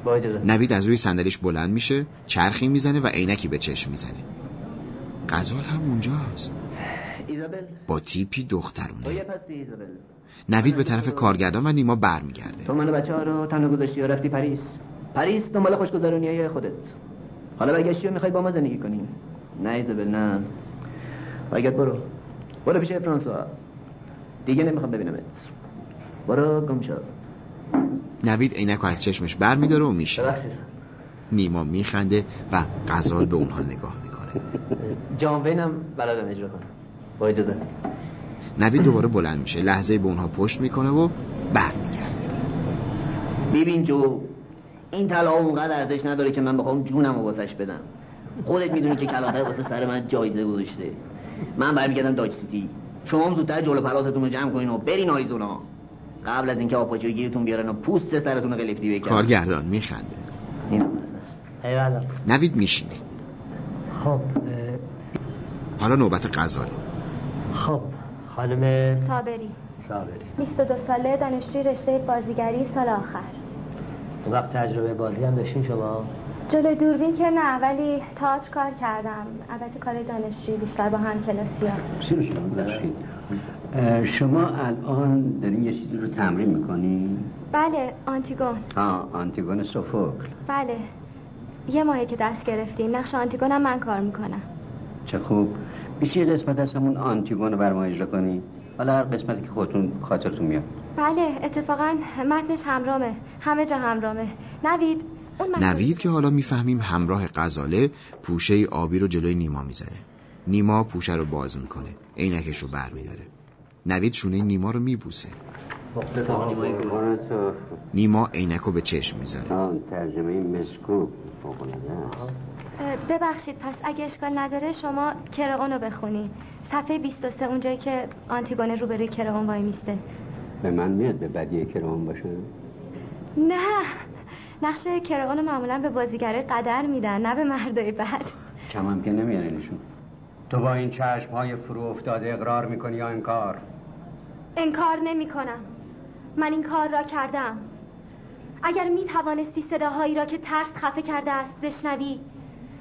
Speaker 20: با اجازه.
Speaker 2: نوید از روی صندلیش بلند میشه چرخی می‌زنه و عینکی به چشم می‌زنه. غزال هم اونجاست. با تیپی دخترونه. نوید به طرف کارگردان و نیما برمیگرده.
Speaker 20: تو منو بچه ها رو تنها گذاشتی و رفتی پاریس؟ پاریس دنبال خوشگذرونی های خودت. حالا برگشتی و می‌خوای با ما زندگی کنی. نه ایزابل نه. برگرد برو. برو پیش فرانسوا. دیگه نمی‌خوام ببینمت. برو گم شو.
Speaker 2: نوید عینک از چشمش بر میداره و میشه نیما میخنده و غزال به اونها نگاه می‌کنه.
Speaker 20: جان وینم بلدم اجرا کنم. با اجازه
Speaker 2: نوید دوباره بلند میشه لحظه به اونها پشت می‌کنه و بر میگرده
Speaker 23: ببین جو این طلا اونقدر ارزش نداره که من بخوام جونم رو واسش بدم. خودت می‌دونی که کلاغه واسه سر من جایزه گذاشته. من برمیگردم داج سیتی. شما هم زودتر جلو پلاستون رو جمع کنین و برین آریزونا. قبل از اینکه آپاچیو گیرتون بیارن و پوست سرتون رو قلفتی بکنن
Speaker 2: کارگردان میخنده. نوید میشینه.
Speaker 22: خب
Speaker 2: حالا نوبت غزاله
Speaker 22: خب خانم
Speaker 16: صابری.
Speaker 22: صابری.
Speaker 16: 22 ساله دانشجوی رشته بازیگری سال آخر.
Speaker 22: وقت تجربه بازی هم داشتین شما؟
Speaker 16: جلوی دوربین که نه ولی تئاتر کار کردم. البته کار دانشجویی بیشتر با هم کلاسی
Speaker 3: شما الان دارین یه چیزی رو تمرین می‌کنی؟
Speaker 16: بله آنتیگون.
Speaker 3: آه آنتیگون سوفوکل
Speaker 16: بله. یه ماهی که دست گرفتیم نقش آنتیگونم من کار می‌کنم.
Speaker 3: چه خوب. میشه یه قسمت از همون آنتیگون رو بر ما اجرا کنی؟ حالا هر قسمتی که خودتون خاطرتون میاد.
Speaker 16: بله اتفاقا متنش همرامه. همه جا همرامه. نوید اون متن-
Speaker 2: نوید که حالا می‌فهمیم همراه غزاله پوشه آبی رو جلوی نیما می‌زنه نیما پوشه رو باز می‌کنه. عینکش رو بر میداره نوید شونه نیما رو میبوسه. نیما عینک رو به چشم می‌ذاره.
Speaker 3: ترجمه مسکوب
Speaker 16: ببخشید پس اگه اشکال نداره شما کرئون رو بخونی. صفحه 23 اونجایی که آنتیگونه روبروی کرئون وای میسته.
Speaker 3: به من میاد به بدیه کرام باشه؟
Speaker 16: نه نقش کرئون رو معمولا به بازیگره قدر میدن نه به مردای بد
Speaker 3: کم هم که نمیارنشون تو با این چشم های فرو افتاده اقرار می‌کنی یا انکار؟
Speaker 16: انکار نمی کنم من این کار را کردم. اگر می توانستی صداهایی را که ترس خفه کرده است بشنوی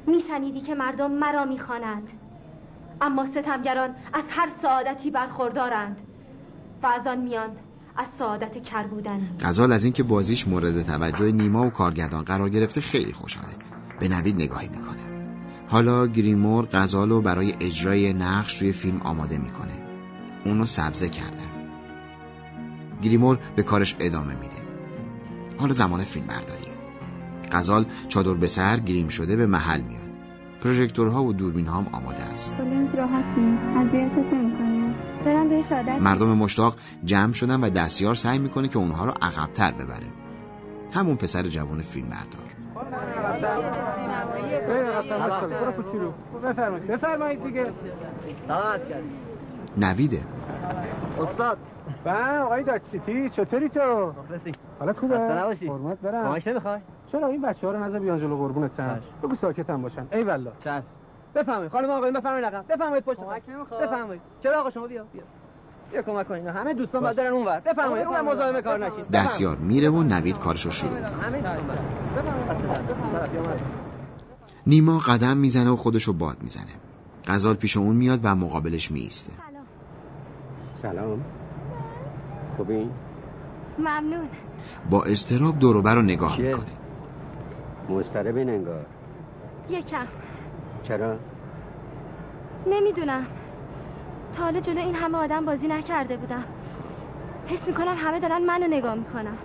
Speaker 16: میشنیدی که مردم مرا می‌خواند اما ستمگران از هر سعادتی برخوردارند. و از آن میان از سعادت کر بودن.
Speaker 2: غزال از اینکه بازیش مورد توجه نیما و کارگردان قرار گرفته خیلی خوشحاله. به نوید نگاهی می‌کنه. حالا گریمور غزال رو برای اجرای نقش روی فیلم آماده می‌کنه. اونو سبزه کردن گریمور به کارش ادامه میده. حالا زمان فیلم برداریه غزال چادر به سر گریم شده به محل میاد. پروژکتورها و دوربین هم آماده است. مردم مشتاق جمع شدن و دستیار سعی می‌کنه که اونها رو عقبتر ببره. همون پسر جوان فیلم بردار
Speaker 19: بفرمایید بفرمایید دیگه
Speaker 2: نویده.
Speaker 19: استاد. با آقای داچ سیتی چطوری تو؟ حالا خوبه؟
Speaker 6: خسته نباشی.
Speaker 19: قربونت برم.
Speaker 6: کمک نمی‌خوای
Speaker 19: چرا این بچه‌ها رو نذار بیان جلو قربونت هم بگو ساکت هم باشن. ای والله.
Speaker 6: چشم. بفرمایید. خانم آقایون بفرمایید رقم. بفرمایید پشت کمک نمی‌خواد بفرمایید. چرا آقا شما؟ بیا بیا. بیا کمک کنین. همه دوستان باید برن اونور. بفرمایید. اونم مزاحم کار نشین.
Speaker 2: دستیار میره و نوید کارشو شروع می‌کنه. نیما قدم می‌زنه و خودشو باد می‌زنه. غزال پیش اون میاد و مقابلش میسته
Speaker 3: سلام. خوبی؟
Speaker 16: ممنون.
Speaker 2: با اضطراب دوروبر رو نگاه
Speaker 3: چیه؟
Speaker 2: می‌کنه
Speaker 3: مضطربین انگار.
Speaker 16: یکم.
Speaker 3: چرا؟
Speaker 16: نمی‌دونم. تا حالا جلو این همه آدم بازی نکرده بودم. حس می‌کنم همه دارن منو نگاه می‌کنن.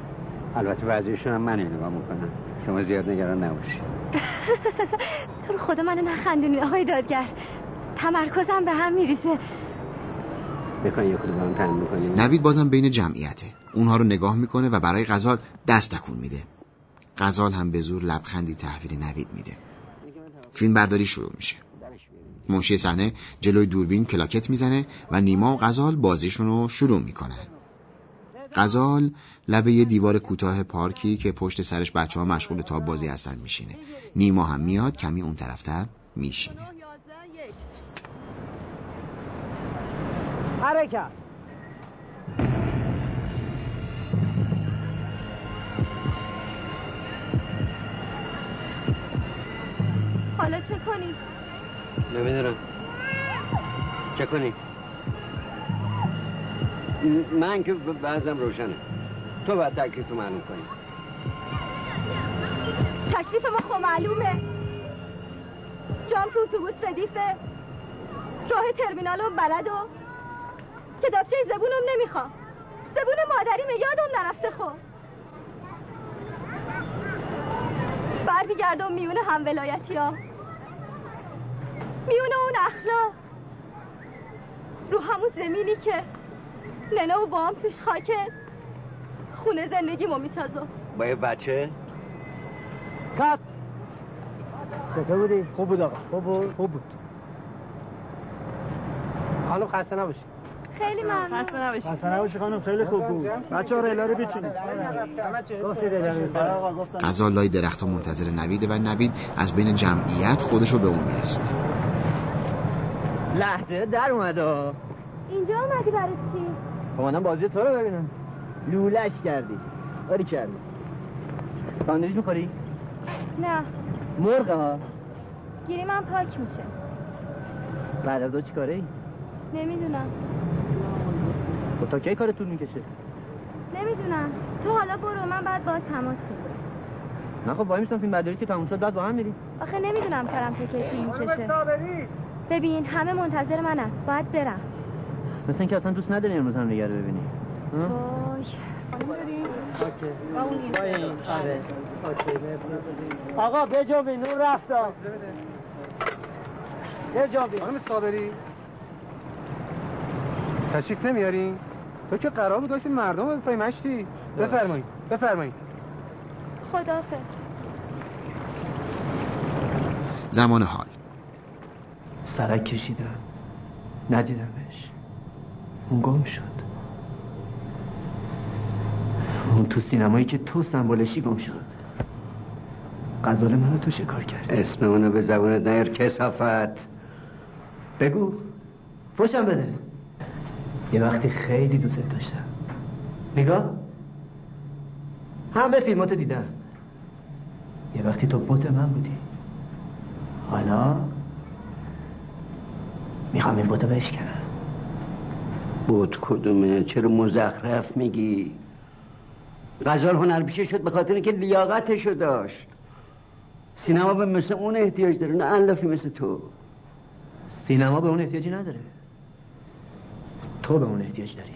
Speaker 3: البته بعضیشون هم من نگاه می‌کنم شما زیاد نگران نباشید.
Speaker 16: تو رو خدا منو نخندونی آقای دادگر. تمرکزم به هم میریزه.
Speaker 3: می‌خواین یه
Speaker 2: نوید بازم بین جمعیته. اونها رو نگاه می‌کنه و برای غزال دست تکون میده. غزال هم به زور لبخندی تحویل نوید میده. فیلم برداری شروع میشه. منشی صحنه جلوی دوربین کلاکت می‌زنه و نیما و غزال بازیشون رو شروع می‌کنن. غزال لبه یه دیوار کوتاه پارکی که پشت سرش بچه ها مشغول تاب بازی هستن میشینه. نیما هم میاد کمی اون طرفتر میشینه.
Speaker 6: حرکت.
Speaker 16: حالا چه کنیم
Speaker 3: نمی‌دونم. چه کنی؟ من که بعضم روشنه. تو باید تکلیف تو معلوم کنی.
Speaker 16: تکلیف ما خب معلومه. جام تو اتوبوس ردیفه. راه ترمینال و بلد و کتابچه زبونم نمی‌خوام. زبون مادری یادم نرفته خب. برمیگردم میون هم ولایتی ها میون اون اخلاق. رو همون زمینی که ننه و بام توش خاکه. خونه زندگیمو می‌سازم.
Speaker 3: با یه بچه؟
Speaker 6: کات! چطور بودی؟ خوب بود آقا. خوب بود. خوب بود.
Speaker 19: خانم خسته نباشی
Speaker 16: خیلی ممنون.
Speaker 6: خسته نباشی خسته خانم خیلی خوب بود. بچه ها ریلا رو رو گفتم.
Speaker 2: غزال لای درختها منتظر نویده و نوید از بین جمعیت خودشو به اون میرسونه.
Speaker 6: لحظه در اومده.
Speaker 16: اینجا اومدی برای چی؟
Speaker 6: خب منم بازی تو رو ببینم. لولش کردی. آری کردی. ساندویچ می‌خوری؟
Speaker 16: نه.
Speaker 6: مرغ ها؟
Speaker 16: گیری من پاک میشه.
Speaker 6: بعد از او چی کاره ای؟
Speaker 16: نمی‌دونم.
Speaker 6: خب تا کی کار طول می‌کشه؟
Speaker 16: نمی‌دونم. تو حالا برو من بعد باز تماس می‌گیرم.
Speaker 6: نه خب وای میستم فیلم برداری که تموم شد بعد با هم میری
Speaker 16: آخه نمی‌دونم کارم تا کی طول می‌کشه. ببین همه منتظر منن. باید برم.
Speaker 6: مثل اینکه اصلا دوست نداری امروز هم دیگه رو ببینی؟
Speaker 16: وای.
Speaker 6: آقا بجنبی نور رفت.
Speaker 19: بجنبی خانم صابری. تشریف نمیارین؟ تو که قرار بود واسه مردم رو بپایی مشتی. بفرمایید بفرمایید
Speaker 16: خدافظ
Speaker 2: زمان حال.
Speaker 20: سرک کشیدم. ندیدمش. اون گم شد. اون تو سینمایی که تو سمبولشی گم شد. غزال منو تو شکار کرد
Speaker 3: اسم اونو به زبونت نیار کسافت.
Speaker 20: بگو. فوشم بده. یه وقتی خیلی دوست داشتم. نگاه. همه فیلماتو دیدم. یه وقتی تو بوت من بودی. حالا می‌خوام این بوتو بشکنم.
Speaker 3: بود کدومه؟ چرا مزخرف میگی؟ غزال هنرپیشه شد به خاطر که لیاقتشو داشت. سینما به مثل اون احتیاج داره نه الافی مثل تو.
Speaker 20: سینما به اون احتیاجی نداره. تو به اون احتیاج داری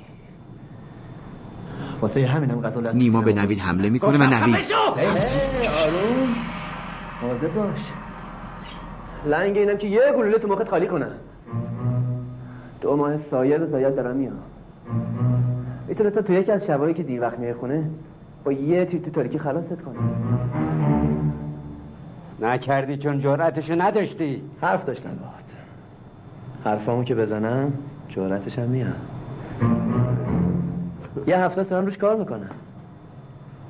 Speaker 20: واسه همینم غزال از
Speaker 2: نیما به نوید حمله می‌کنه و نوید
Speaker 20: حاضر باش. لنگ اینم که یه گلوله تو مخت خالی کنم. دو ماه سایه و زاید دارم میام. می‌تونه تو یکی از شبایی که دیر وقت میای خونه با یه تیر تو تاریکی خلاصت کنه
Speaker 3: نکردی چون جرأتشو نداشتی.
Speaker 20: حرف داشتم باهات. حرفامو که بزنم جرأتش هم میام یه هفته است دارم روش کار می‌کنم.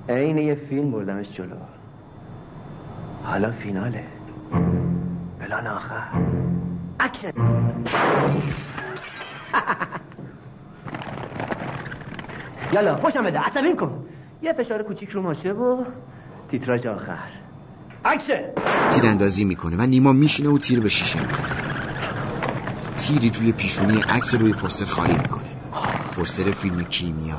Speaker 20: عین یه فیلم بردمش جلو. حالا فیناله. پلان آخر. اکشن. یالا خوشم بده. عصبیم کن. یه فشار کوچیک رو ماشه و تیتراژ آخر. اکشن.
Speaker 2: تیراندازی می‌کنه و نیما میشینه و تیر به شیشه می‌خوره. تیری توی پیشونی عکس روی پوستر خالی می‌کنه. پوستر فیلم کیمیا.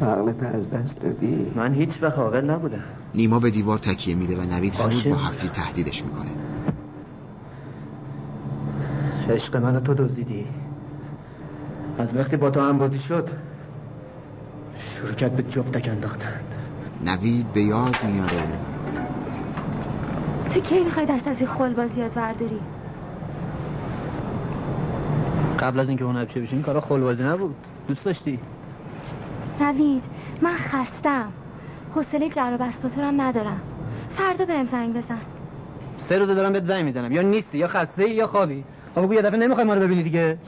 Speaker 3: عقلت از دست دادی؟
Speaker 20: من هیچ وقت عاقل نبودم.
Speaker 2: نیما به دیوار تکیه میده و نوید هنوز با هفت‌تیر تهدیدش می‌کنه.
Speaker 20: عشق منو تو دزدیدی. از وقتی با تو هم بازی شد شروع کرد به جفتک انداختن.
Speaker 2: نوید به یاد میاره.
Speaker 16: تو کی می‌خوای دست از این خل بازیات برداری
Speaker 20: قبل از اینکه بشه بشین کارا خلوازی نبود. دوست داشتی؟
Speaker 16: نوید من خستم. حوصله جر و هم ندارم. فردا بهم زنگ بزن.
Speaker 20: سه روزه دارم بهت زنگ می‌زنم. یا نیستی یا خسته یا خوابی. خب بگو یه دفعه نمی‌خوای ما رو ببینی دیگه.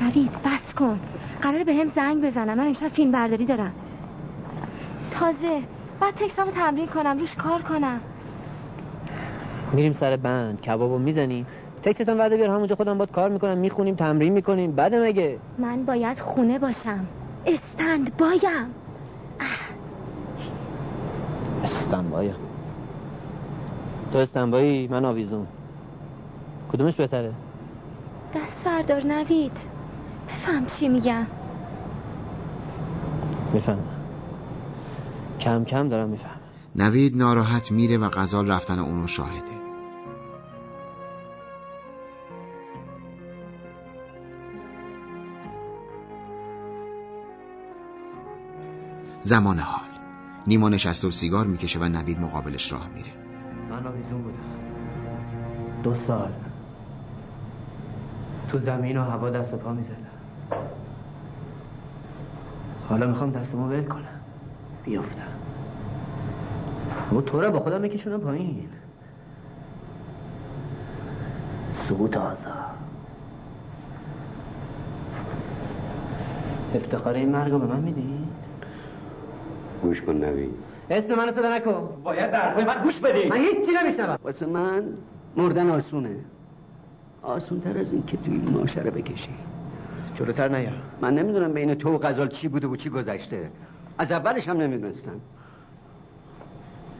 Speaker 16: نوید بس کن. قراره به هم زنگ بزنم. من امشب فیلم برداری دارم. تازه. بعد تکسامو تمرین کنم روش کار کنم.
Speaker 20: میریم سر بند. کبابو می‌زنیم. تکستون وعده بیار همونجا خودم باد کار می‌کنم می‌خونیم تمرین می‌کنیم. بعد مگه؟
Speaker 16: من باید خونه باشم. استند بایم.
Speaker 20: استنبایم تو استنبایی من آویزون. کدومش بهتره؟
Speaker 16: دست فردار نوید. بفهم چی میگم.
Speaker 20: میفهم کم کم دارم میفهم
Speaker 2: نوید ناراحت میره و غزال رفتن اونو شاهده. زمان حال. نیما نشسته و سیگار می‌کشه و نوید مقابلش راه میره.
Speaker 20: من آویزون بودم. دو سال. تو زمین و هوا دست و پا می‌زدم. حالا می‌خوام دستمو ول کنم. بیافتم. و تو رو با خودم میکشونم پایین. سقوط آزاد افتخار این مرگ رو به من میدی؟
Speaker 3: گوش کن نوی.
Speaker 20: اسم منو صدا نکن. باید در من گوش بدی. من هیچی نمیشنم
Speaker 3: واسه من مردن آسونه. آسون تر از این که توی این ماشره بکشی.
Speaker 20: جلوتر نیا.
Speaker 3: من نمی‌دونم بین تو و غزال چی بوده و چی گذشته. از اولش هم نمی‌دونستم.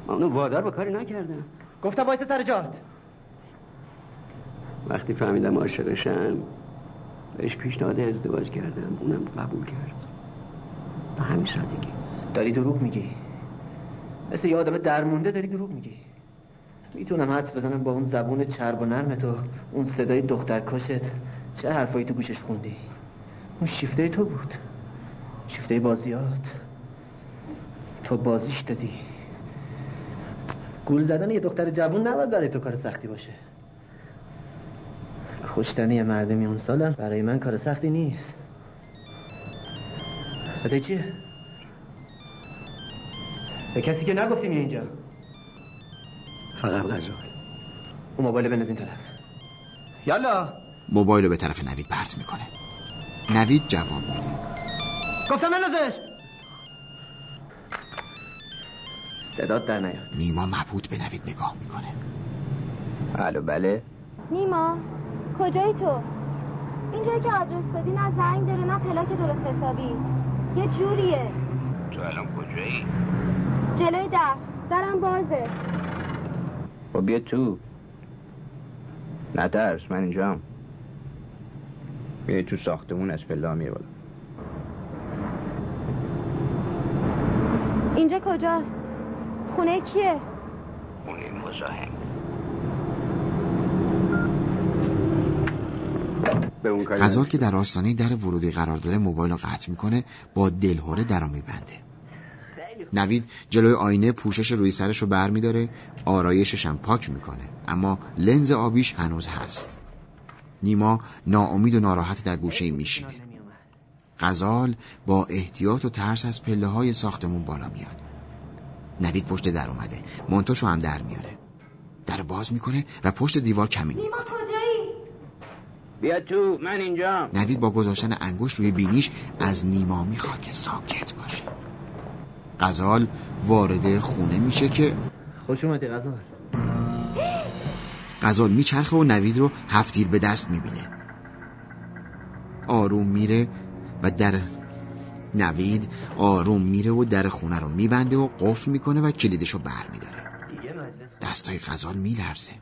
Speaker 3: من اونو وادار به کاری نکردم.
Speaker 20: گفتم وایسه سر جات.
Speaker 3: وقتی فهمیدم عاشقشم بهش پیشنهاد ازدواج کردم. اونم قبول کرد. به همین سادگی.
Speaker 20: داری دروغ میگی. مثل یه آدم درمونده داری دروغ میگی. می‌تونم حدس بزنم با اون زبون چرب و نرم تو اون صدای دختر کشت چه حرفایی تو گوشش خوندی؟ اون شیفته تو بود. شیفته بازیات. تو بازیش دادی. گول زدن یه دختر جوون نباید برای تو کار سختی باشه. کشتن یه مرد میون سالم برای من کار سختی نیست. صدای چیه؟ به کسی که نگفتی میه اینجا.
Speaker 3: فقط غذا.
Speaker 20: اون موبایل بنز این طرف. یالا.
Speaker 2: موبایل رو به طرف نوید پرت می‌کنه. نوید جواب میده.
Speaker 20: گفتم بنازش صدات در نیاد.
Speaker 2: نیما مبهوت به نوید نگاه می‌کنه.
Speaker 3: الو بله.
Speaker 16: نیما کجایی تو؟ اینجایی که آدرس دادی نه زنگ داره نه پلاک درست حسابی. یه جوریه.
Speaker 3: تو الان کجایی؟
Speaker 16: جلوی در. درم بازه.
Speaker 3: خب بیا تو. نترس من اینجام بیا تو ساختمون از پلا میره بالا.
Speaker 16: اینجا کجاست؟ خونه کیه؟
Speaker 3: خونه مزاحم.
Speaker 2: غزال که در آستانه در ورودی قرار داره موبایل رو قطع می‌کنه با دلهوره در رو میبنده. نوید جلوی آینه پوشش روی سرش رو بر میداره آرایشش هم پاک می‌کنه. اما لنز آبیش هنوز هست. نیما ناامید و ناراحت در گوشه میشینه. غزال با احتیاط و ترس از پله های ساختمون بالا میاد. نوید پشت در اومده. منتاشو هم در میاره. در باز می‌کنه و پشت دیوار کمین می‌کنه.
Speaker 16: کجایی؟
Speaker 7: بیا تو من اینجا
Speaker 2: نوید با گذاشتن انگشت روی بینیش از نیما می‌خواد که ساکت باشه. غزال وارد خونه میشه که
Speaker 20: خوش اومدی غزال.
Speaker 2: غزال میچرخه و نوید رو هفتیر به دست می‌بینه. آروم میره و در نوید آروم میره و در خونه رو میبنده و قفل می‌کنه و کلیدشو بر میداره. دستای غزال میلرزه.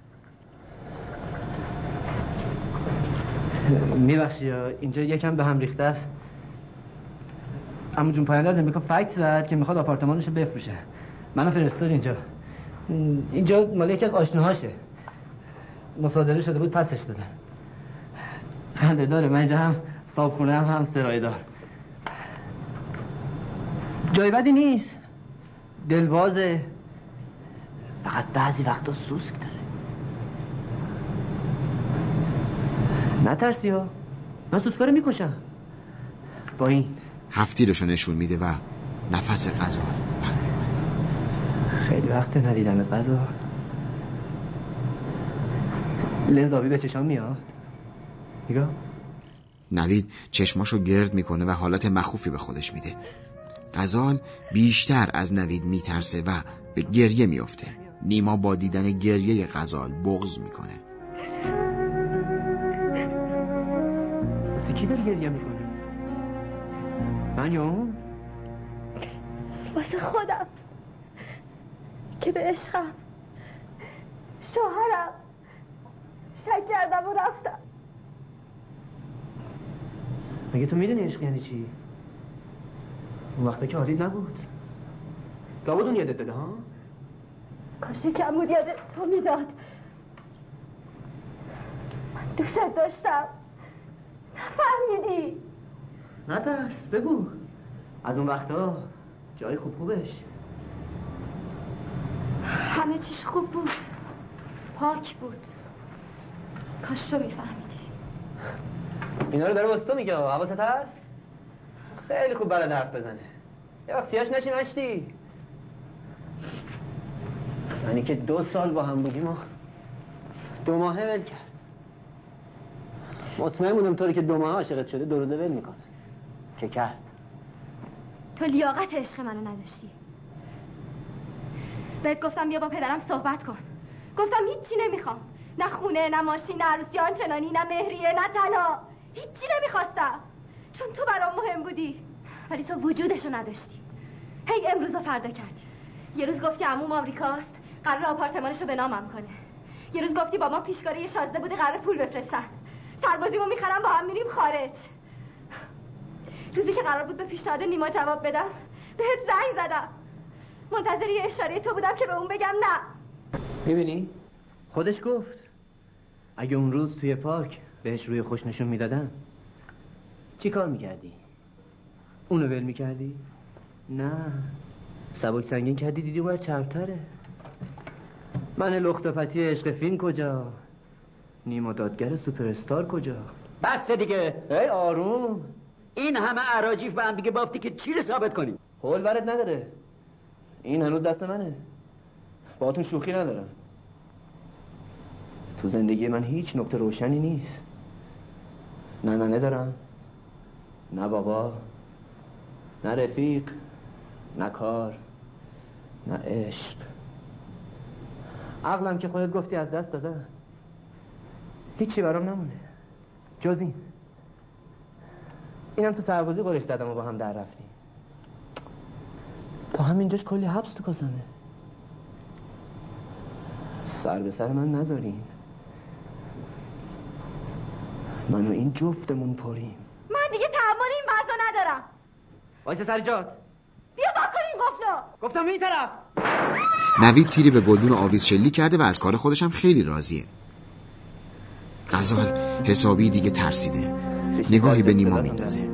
Speaker 20: میبخشی اینجا یکم به هم ریخته است؟ اما جون پاینده از امریکا فکت زد که می‌خواد آپارتمانش رو بفروشه. منو فرستاد اینجا. اینجا مال یکی از آشناهاشه. مصادره شده بود پسش دادم خنده داره من اینجا هم صابخونه هم هم سرای دار. جای بدی نیست. دلبازه. فقط بعضی وقتا سوسک داره. نترسی ها. من سوسکا می‌کشم. با این
Speaker 2: هفتیرشو نشون میده و نفس غزال
Speaker 20: خیلی وقت ندیدم غذا. لنز آبی به چشام میاد. نگاه.
Speaker 2: نوید چشماشو گرد می‌کنه و حالت مخوفی به خودش میده. غزال بیشتر از نوید میترسه و به گریه میافته. نیما با دیدن گریه غزال بغض می‌کنه.
Speaker 20: کی داری گریه می‌کنی؟ من یا اون؟
Speaker 16: واسه خودم. که به عشقم. شوهرم. شک کردم و رفتم.
Speaker 20: مگه تو می‌دونی عشق یعنی چی؟ اون وقتا که حالیت نبود. لابد اون یادت بده ها؟
Speaker 16: کاش کم بود یاد تو می‌داد. من دوست داشتم. نفهمیدی.
Speaker 20: نترس بگو. از اون وقتا جای خوب خوبش.
Speaker 16: همه چیش خوب بود. پاک بود. کاش تو میفهمیدی.
Speaker 20: اینا رو داره واسه تو میگه حواست هست؟ خیلی خوب بلد حرف بزنه. یه وقت سیاش نشی مشتی یعنی که دو سال با هم بودیم و دو ماهه ول کرد. مطمئن بودم طوری که دو ماه عاشقت شده دو روزه ول می‌کنه. که کرد
Speaker 16: تو لیاقت عشق منو نداشتی. بهت گفتم بیا با پدرم صحبت کن. گفتم هیچی نمی‌خوام. نه خونه نه ماشین نه عروسی آنچنانی نه مهریه نه طلا. هیچی نمی‌خواستم. چون تو برام مهم بودی. ولی تو وجودشو نداشتی. هی امروز و فردا کردی یه روز گفتی عموم آمریکاست. قرار آپارتمانشو به نامم کنه. یه روز گفتی با ما پیشکاری شازده بوده قرار پول بفرستن. سربازیمو می‌خرم با هم میریم خارج. روزی که قرار بود به پیشنهاد نیما جواب بدم بهت زنگ زدم منتظر یه اشاره تو بودم که به اون بگم نه
Speaker 20: می‌بینی؟ خودش گفت اگه اون روز توی پارک بهش روی خوش نشون می‌دادم چی کار می‌کردی؟ اونو ول می‌کردی؟ نه سبک سنگین کردی دیدی باید چرتره من لختوپتی عشق فیلم کجا؟ نیما دادگر سوپرستار کجا؟
Speaker 7: بس دیگه
Speaker 20: ای آروم
Speaker 7: این همه عراجیف به هم دیگه بافتی که چی رو ثابت کنیم؟
Speaker 20: حول برد نداره. این هنوز دست منه. باهاتون شوخی ندارم. تو زندگی من هیچ نکته روشنی نیست. نه نه ندارم نه بابا نه رفیق نه کار نه عشق. عقلم که خودت گفتی از دست دادم. هیچی برام نمونه. جز این. اینم تو سربازی قرش دادم و با هم در رفتیم. تا همینجاش کلی حبس تو کاسمه. سر به سر من نذارین. من و این جفتمون پریم.
Speaker 16: من دیگه تحمل این وضع ندارم.
Speaker 20: وایسه سر جات.
Speaker 16: بیا با کن این قفلو.
Speaker 20: گفتم این طرف.
Speaker 2: نوید تیری به گلدون آویز شلیک کرده و از کار خودش هم خیلی راضیه. غزال حسابی دیگه ترسیده. نگاهی به نیما میندازه.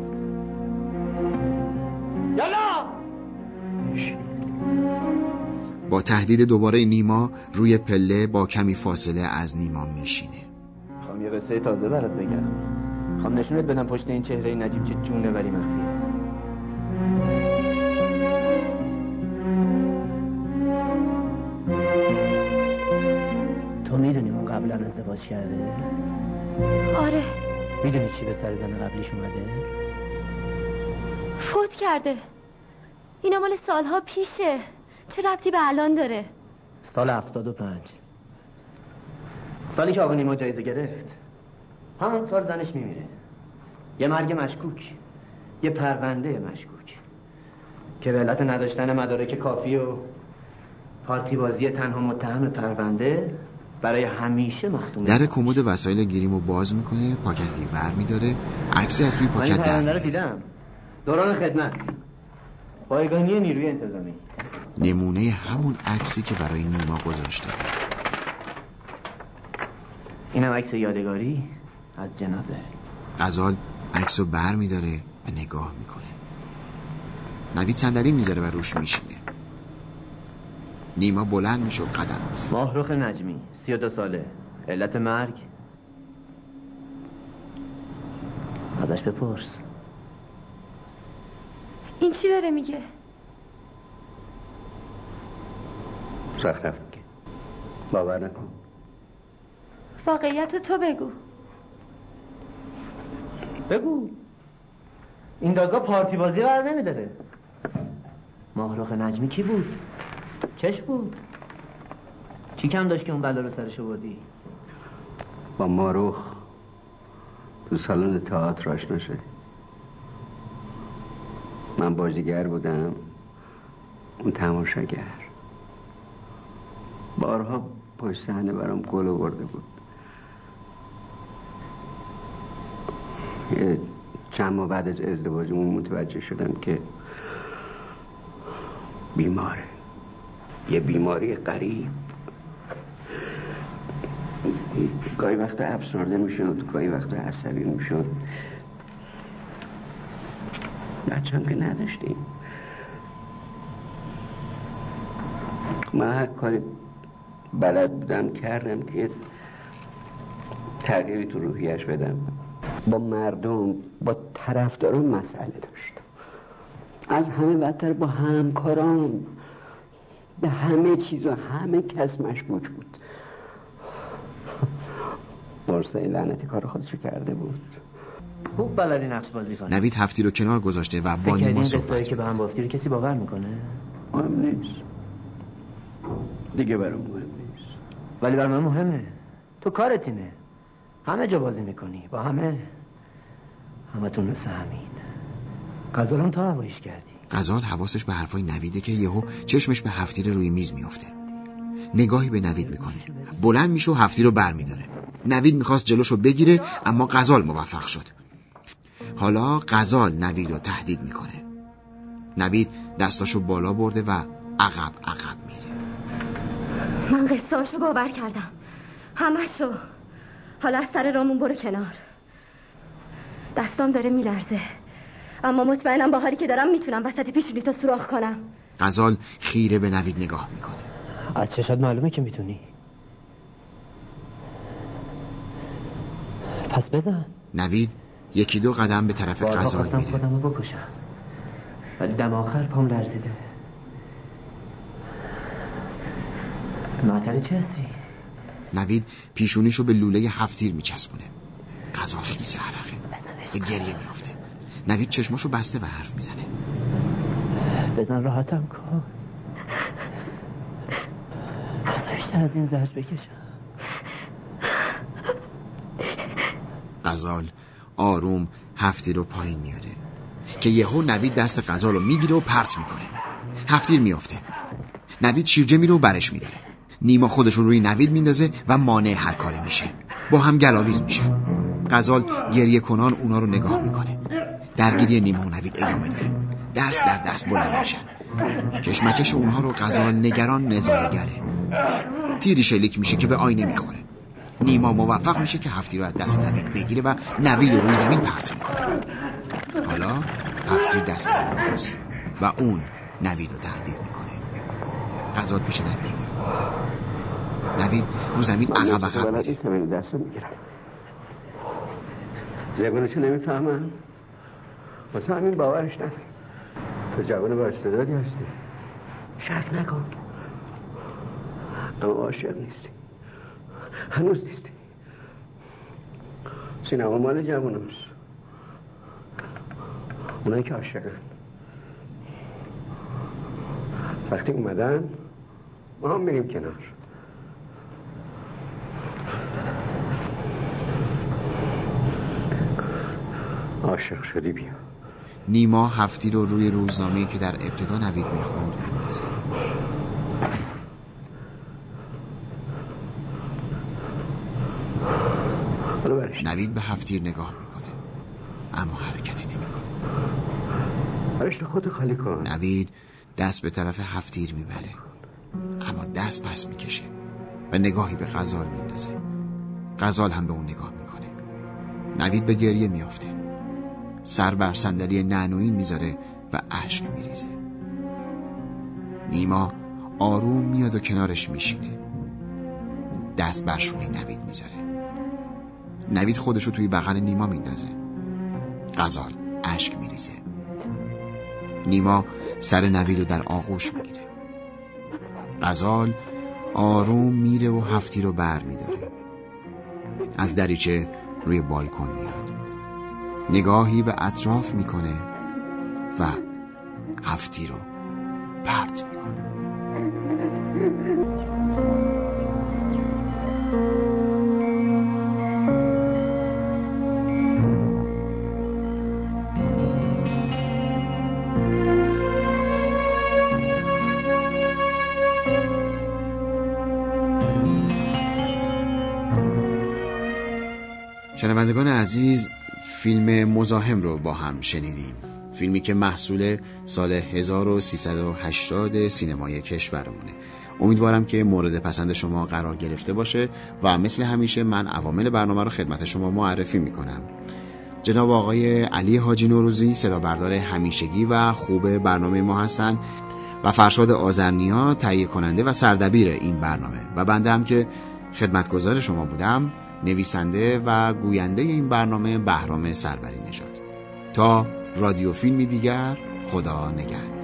Speaker 2: با تهدید دوباره نیما روی پله با کمی فاصله از نیما میشینه.
Speaker 20: خواهم یه قصه تازه برات بگم. خواهم نشونت بدم پشت این چهره نجیب چه جونه ولی مخفیه تو می‌دونی اون قبلا ازدواج کرده؟
Speaker 16: آره.
Speaker 20: می‌دونی چی به سر زن قبلیش اومده؟
Speaker 16: فوت کرده. اینا مال سالها پیشه. چه ربطی به الان داره؟
Speaker 20: سال هفتاد و پنج. سالی که آقا نیما جایزه گرفت. همون سال زنش میمیره. یه مرگ مشکوک. یه پرونده مشکوک. که به علت نداشتن مدارک کافی و پارتی بازی تنها متهم پرونده برای همیشه مختوم
Speaker 2: در کمد وسایل گیریمو باز می‌کنه پاکتی ور میداره عکسی از روی پاکت در
Speaker 20: دیدم. دوران خدمت. بایگانی نیروی انتظامی.
Speaker 2: نمونه همون عکسی که برای نیما گذاشته.
Speaker 20: اینم عکس یادگاری از جنازه.
Speaker 2: غزال عکس رو بر میداره و نگاه می‌کنه. نوید صندلی می‌ذاره و روش میشینه. نیما بلند میشه و قدم می‌زنه.
Speaker 20: ماهرخ نجمی سی و دو ساله. علت مرگ؟ ازش بپرس.
Speaker 16: این چی داره میگه؟
Speaker 3: سخت که باور نکن.
Speaker 16: واقعیت تو بگو.
Speaker 20: بگو. این دادگاه پارتی بازی بر نمیداره ماهرخ نجمی کی بود؟ چش بود؟ چی کم داشت که اون بلا رو سرش آوردی
Speaker 3: با ماروخ تو سالن تئاتر آشنا شدی. من بازیگر بودم. اون تماشاگر. بارها پشت صحنه برام گل آورده بود. چند ماه بعد از ازدواجمون متوجه شدم که بیماره. یه بیماری غریب. گاهی وقتا افسرده می‌شد گاهی وقتا عصبی می‌شد. بچه که نداشتیم. من هر کاری بلد بودم کردم که تغییری تو روحیش بدم. با مردم با طرفداران مسئله داشتم. از همه بدتر با همکاران. به همه چیز و همه کس مشکوک بود. برسای لعنتی کار خودشو کرده بود.
Speaker 20: خوب بلدی نقش بازی کنی
Speaker 2: نوید هفتی رو کنار گذاشته و با نیما صحبت
Speaker 20: که به هم گفتی رو کسی باور می‌کنه؟
Speaker 3: مهم نیست. دیگه برام مهم نیست.
Speaker 20: ولی بر من مهمه. تو کارت اینه. همه جا بازی می‌کنی. با همه. همتون مثل همین. غزالم تا هوایش کردی.
Speaker 2: غزال حواسش به حرفای نویده که یهو چشمش به هفتیر روی میز میافته. نگاهی به نوید می‌کنه. بلند میشه و هفتی رو بر میداره نوید می‌خواست جلوشو بگیره اما غزال موفق شد. حالا غزال نوید رو تهدید می‌کنه. نوید دستاشو بالا برده و عقب عقب میره.
Speaker 16: من قصه هاشو باور کردم. همشو حالا از سر رامون برو کنار. دستام داره میلرزه. اما مطمئنم با حالی که دارم می‌تونم وسط پیشونی تو سوراخ کنم.
Speaker 2: غزال خیره به نوید نگاه می‌کنه.
Speaker 20: از چشات معلومه که می‌تونی. پس بزن.
Speaker 2: نوید یکی دو قدم به طرف
Speaker 20: خواستم
Speaker 2: میره
Speaker 20: خودم رو بکشم. ولی دم آخر پام لرزیده. معطل چه هستی؟
Speaker 2: نوید پیشونیشو به لوله هفتیر میچسبونه. غزال خیز عرقه. به گریه میافته. نوید چشماشو بسته و حرف می‌زنه.
Speaker 20: بزن راحتم کن. بیشتر از این زرج بکشم.
Speaker 2: غزال آروم هفتیر رو پایین میاره. که یهو نوید دست غزال رو می‌گیره و پرت می‌کنه. هفتیر میافته. نوید شیرجه میره و برش میداره. نیما خودش رو روی نوید میندازه و مانع هر کاری میشه. با هم گلاویز میشه. غزال گریه کنان اونا رو نگاه می‌کنه. درگیری نیما و نوید ادامه داره. دست در دست بلند میشن. کشمکش اونها رو غزال نگران نظارگره تیری شلیک میشه که به آینه می‌خوره. نیما موفق میشه که هفتی رو از دست نوید بگیره و نوید رو روی زمین پرت می‌کنه. حالا هفتی دست نیماست و اون نوید رو تهدید می‌کنه. غزال پیش نوید میاد نوید رو زمین عقب عقب
Speaker 3: دستم می‌گیرم. زبانشو نمی‌فهمم. واسه همین باورش نکنم تو جوان با استعدادی هستی. شک نکن. اما عاشق نیستی. هنوز نیستی سینما مال جوان هست اونایی که عاشقن. وقتی اومدن ما هم میریم کنار. عاشق شدی بیا.
Speaker 2: نیما هفتی رو روی روزنامه‌ای که در ابتدا نوید می‌خوند میندازه. نوید به هفتیر نگاه می‌کنه اما حرکتی نمی‌کنه.
Speaker 3: برش خود خالی کن.
Speaker 2: نوید دست به طرف هفتیر می‌بره اما دست پس می‌کشه و نگاهی به غزال میندازه غزال هم به اون نگاه می‌کنه. نوید به گریه میافته. سر بر صندلی نعنوین می‌ذاره و اشک میریزه. نیما آروم میاد و کنارش میشینه. دست بر شونه نوید می‌ذاره. نوید خودشو توی بغل نیما میندازه. غزال اشک میریزه. نیما سر نوید رو در آغوش می‌گیره. غزال آروم میره و هفتی رو بر میداره. از دریچه روی بالکن میاد. نگاهی به اطراف می‌کنه و هفتی رو پرت می‌کنه. شنوندگان عزیز فیلم مزاحم رو با هم شنیدیم. فیلمی که محصول سال 1380 سینمای کشورمونه. امیدوارم که مورد پسند شما قرار گرفته باشه و مثل همیشه من عوامل برنامه رو خدمت شما معرفی می‌کنم. جناب آقای علی حاجی نوروزی صدا بردار همیشگی و خوب برنامه ما هستن و فرشاد آزرنیا تهیه کننده و سردبیر این برنامه. و بنده هم که خدمتگزار شما بودم نویسنده و گوینده این برنامه بهرام سربری نژاد. تا رادیو فیلمی دیگر خدا نگهدار.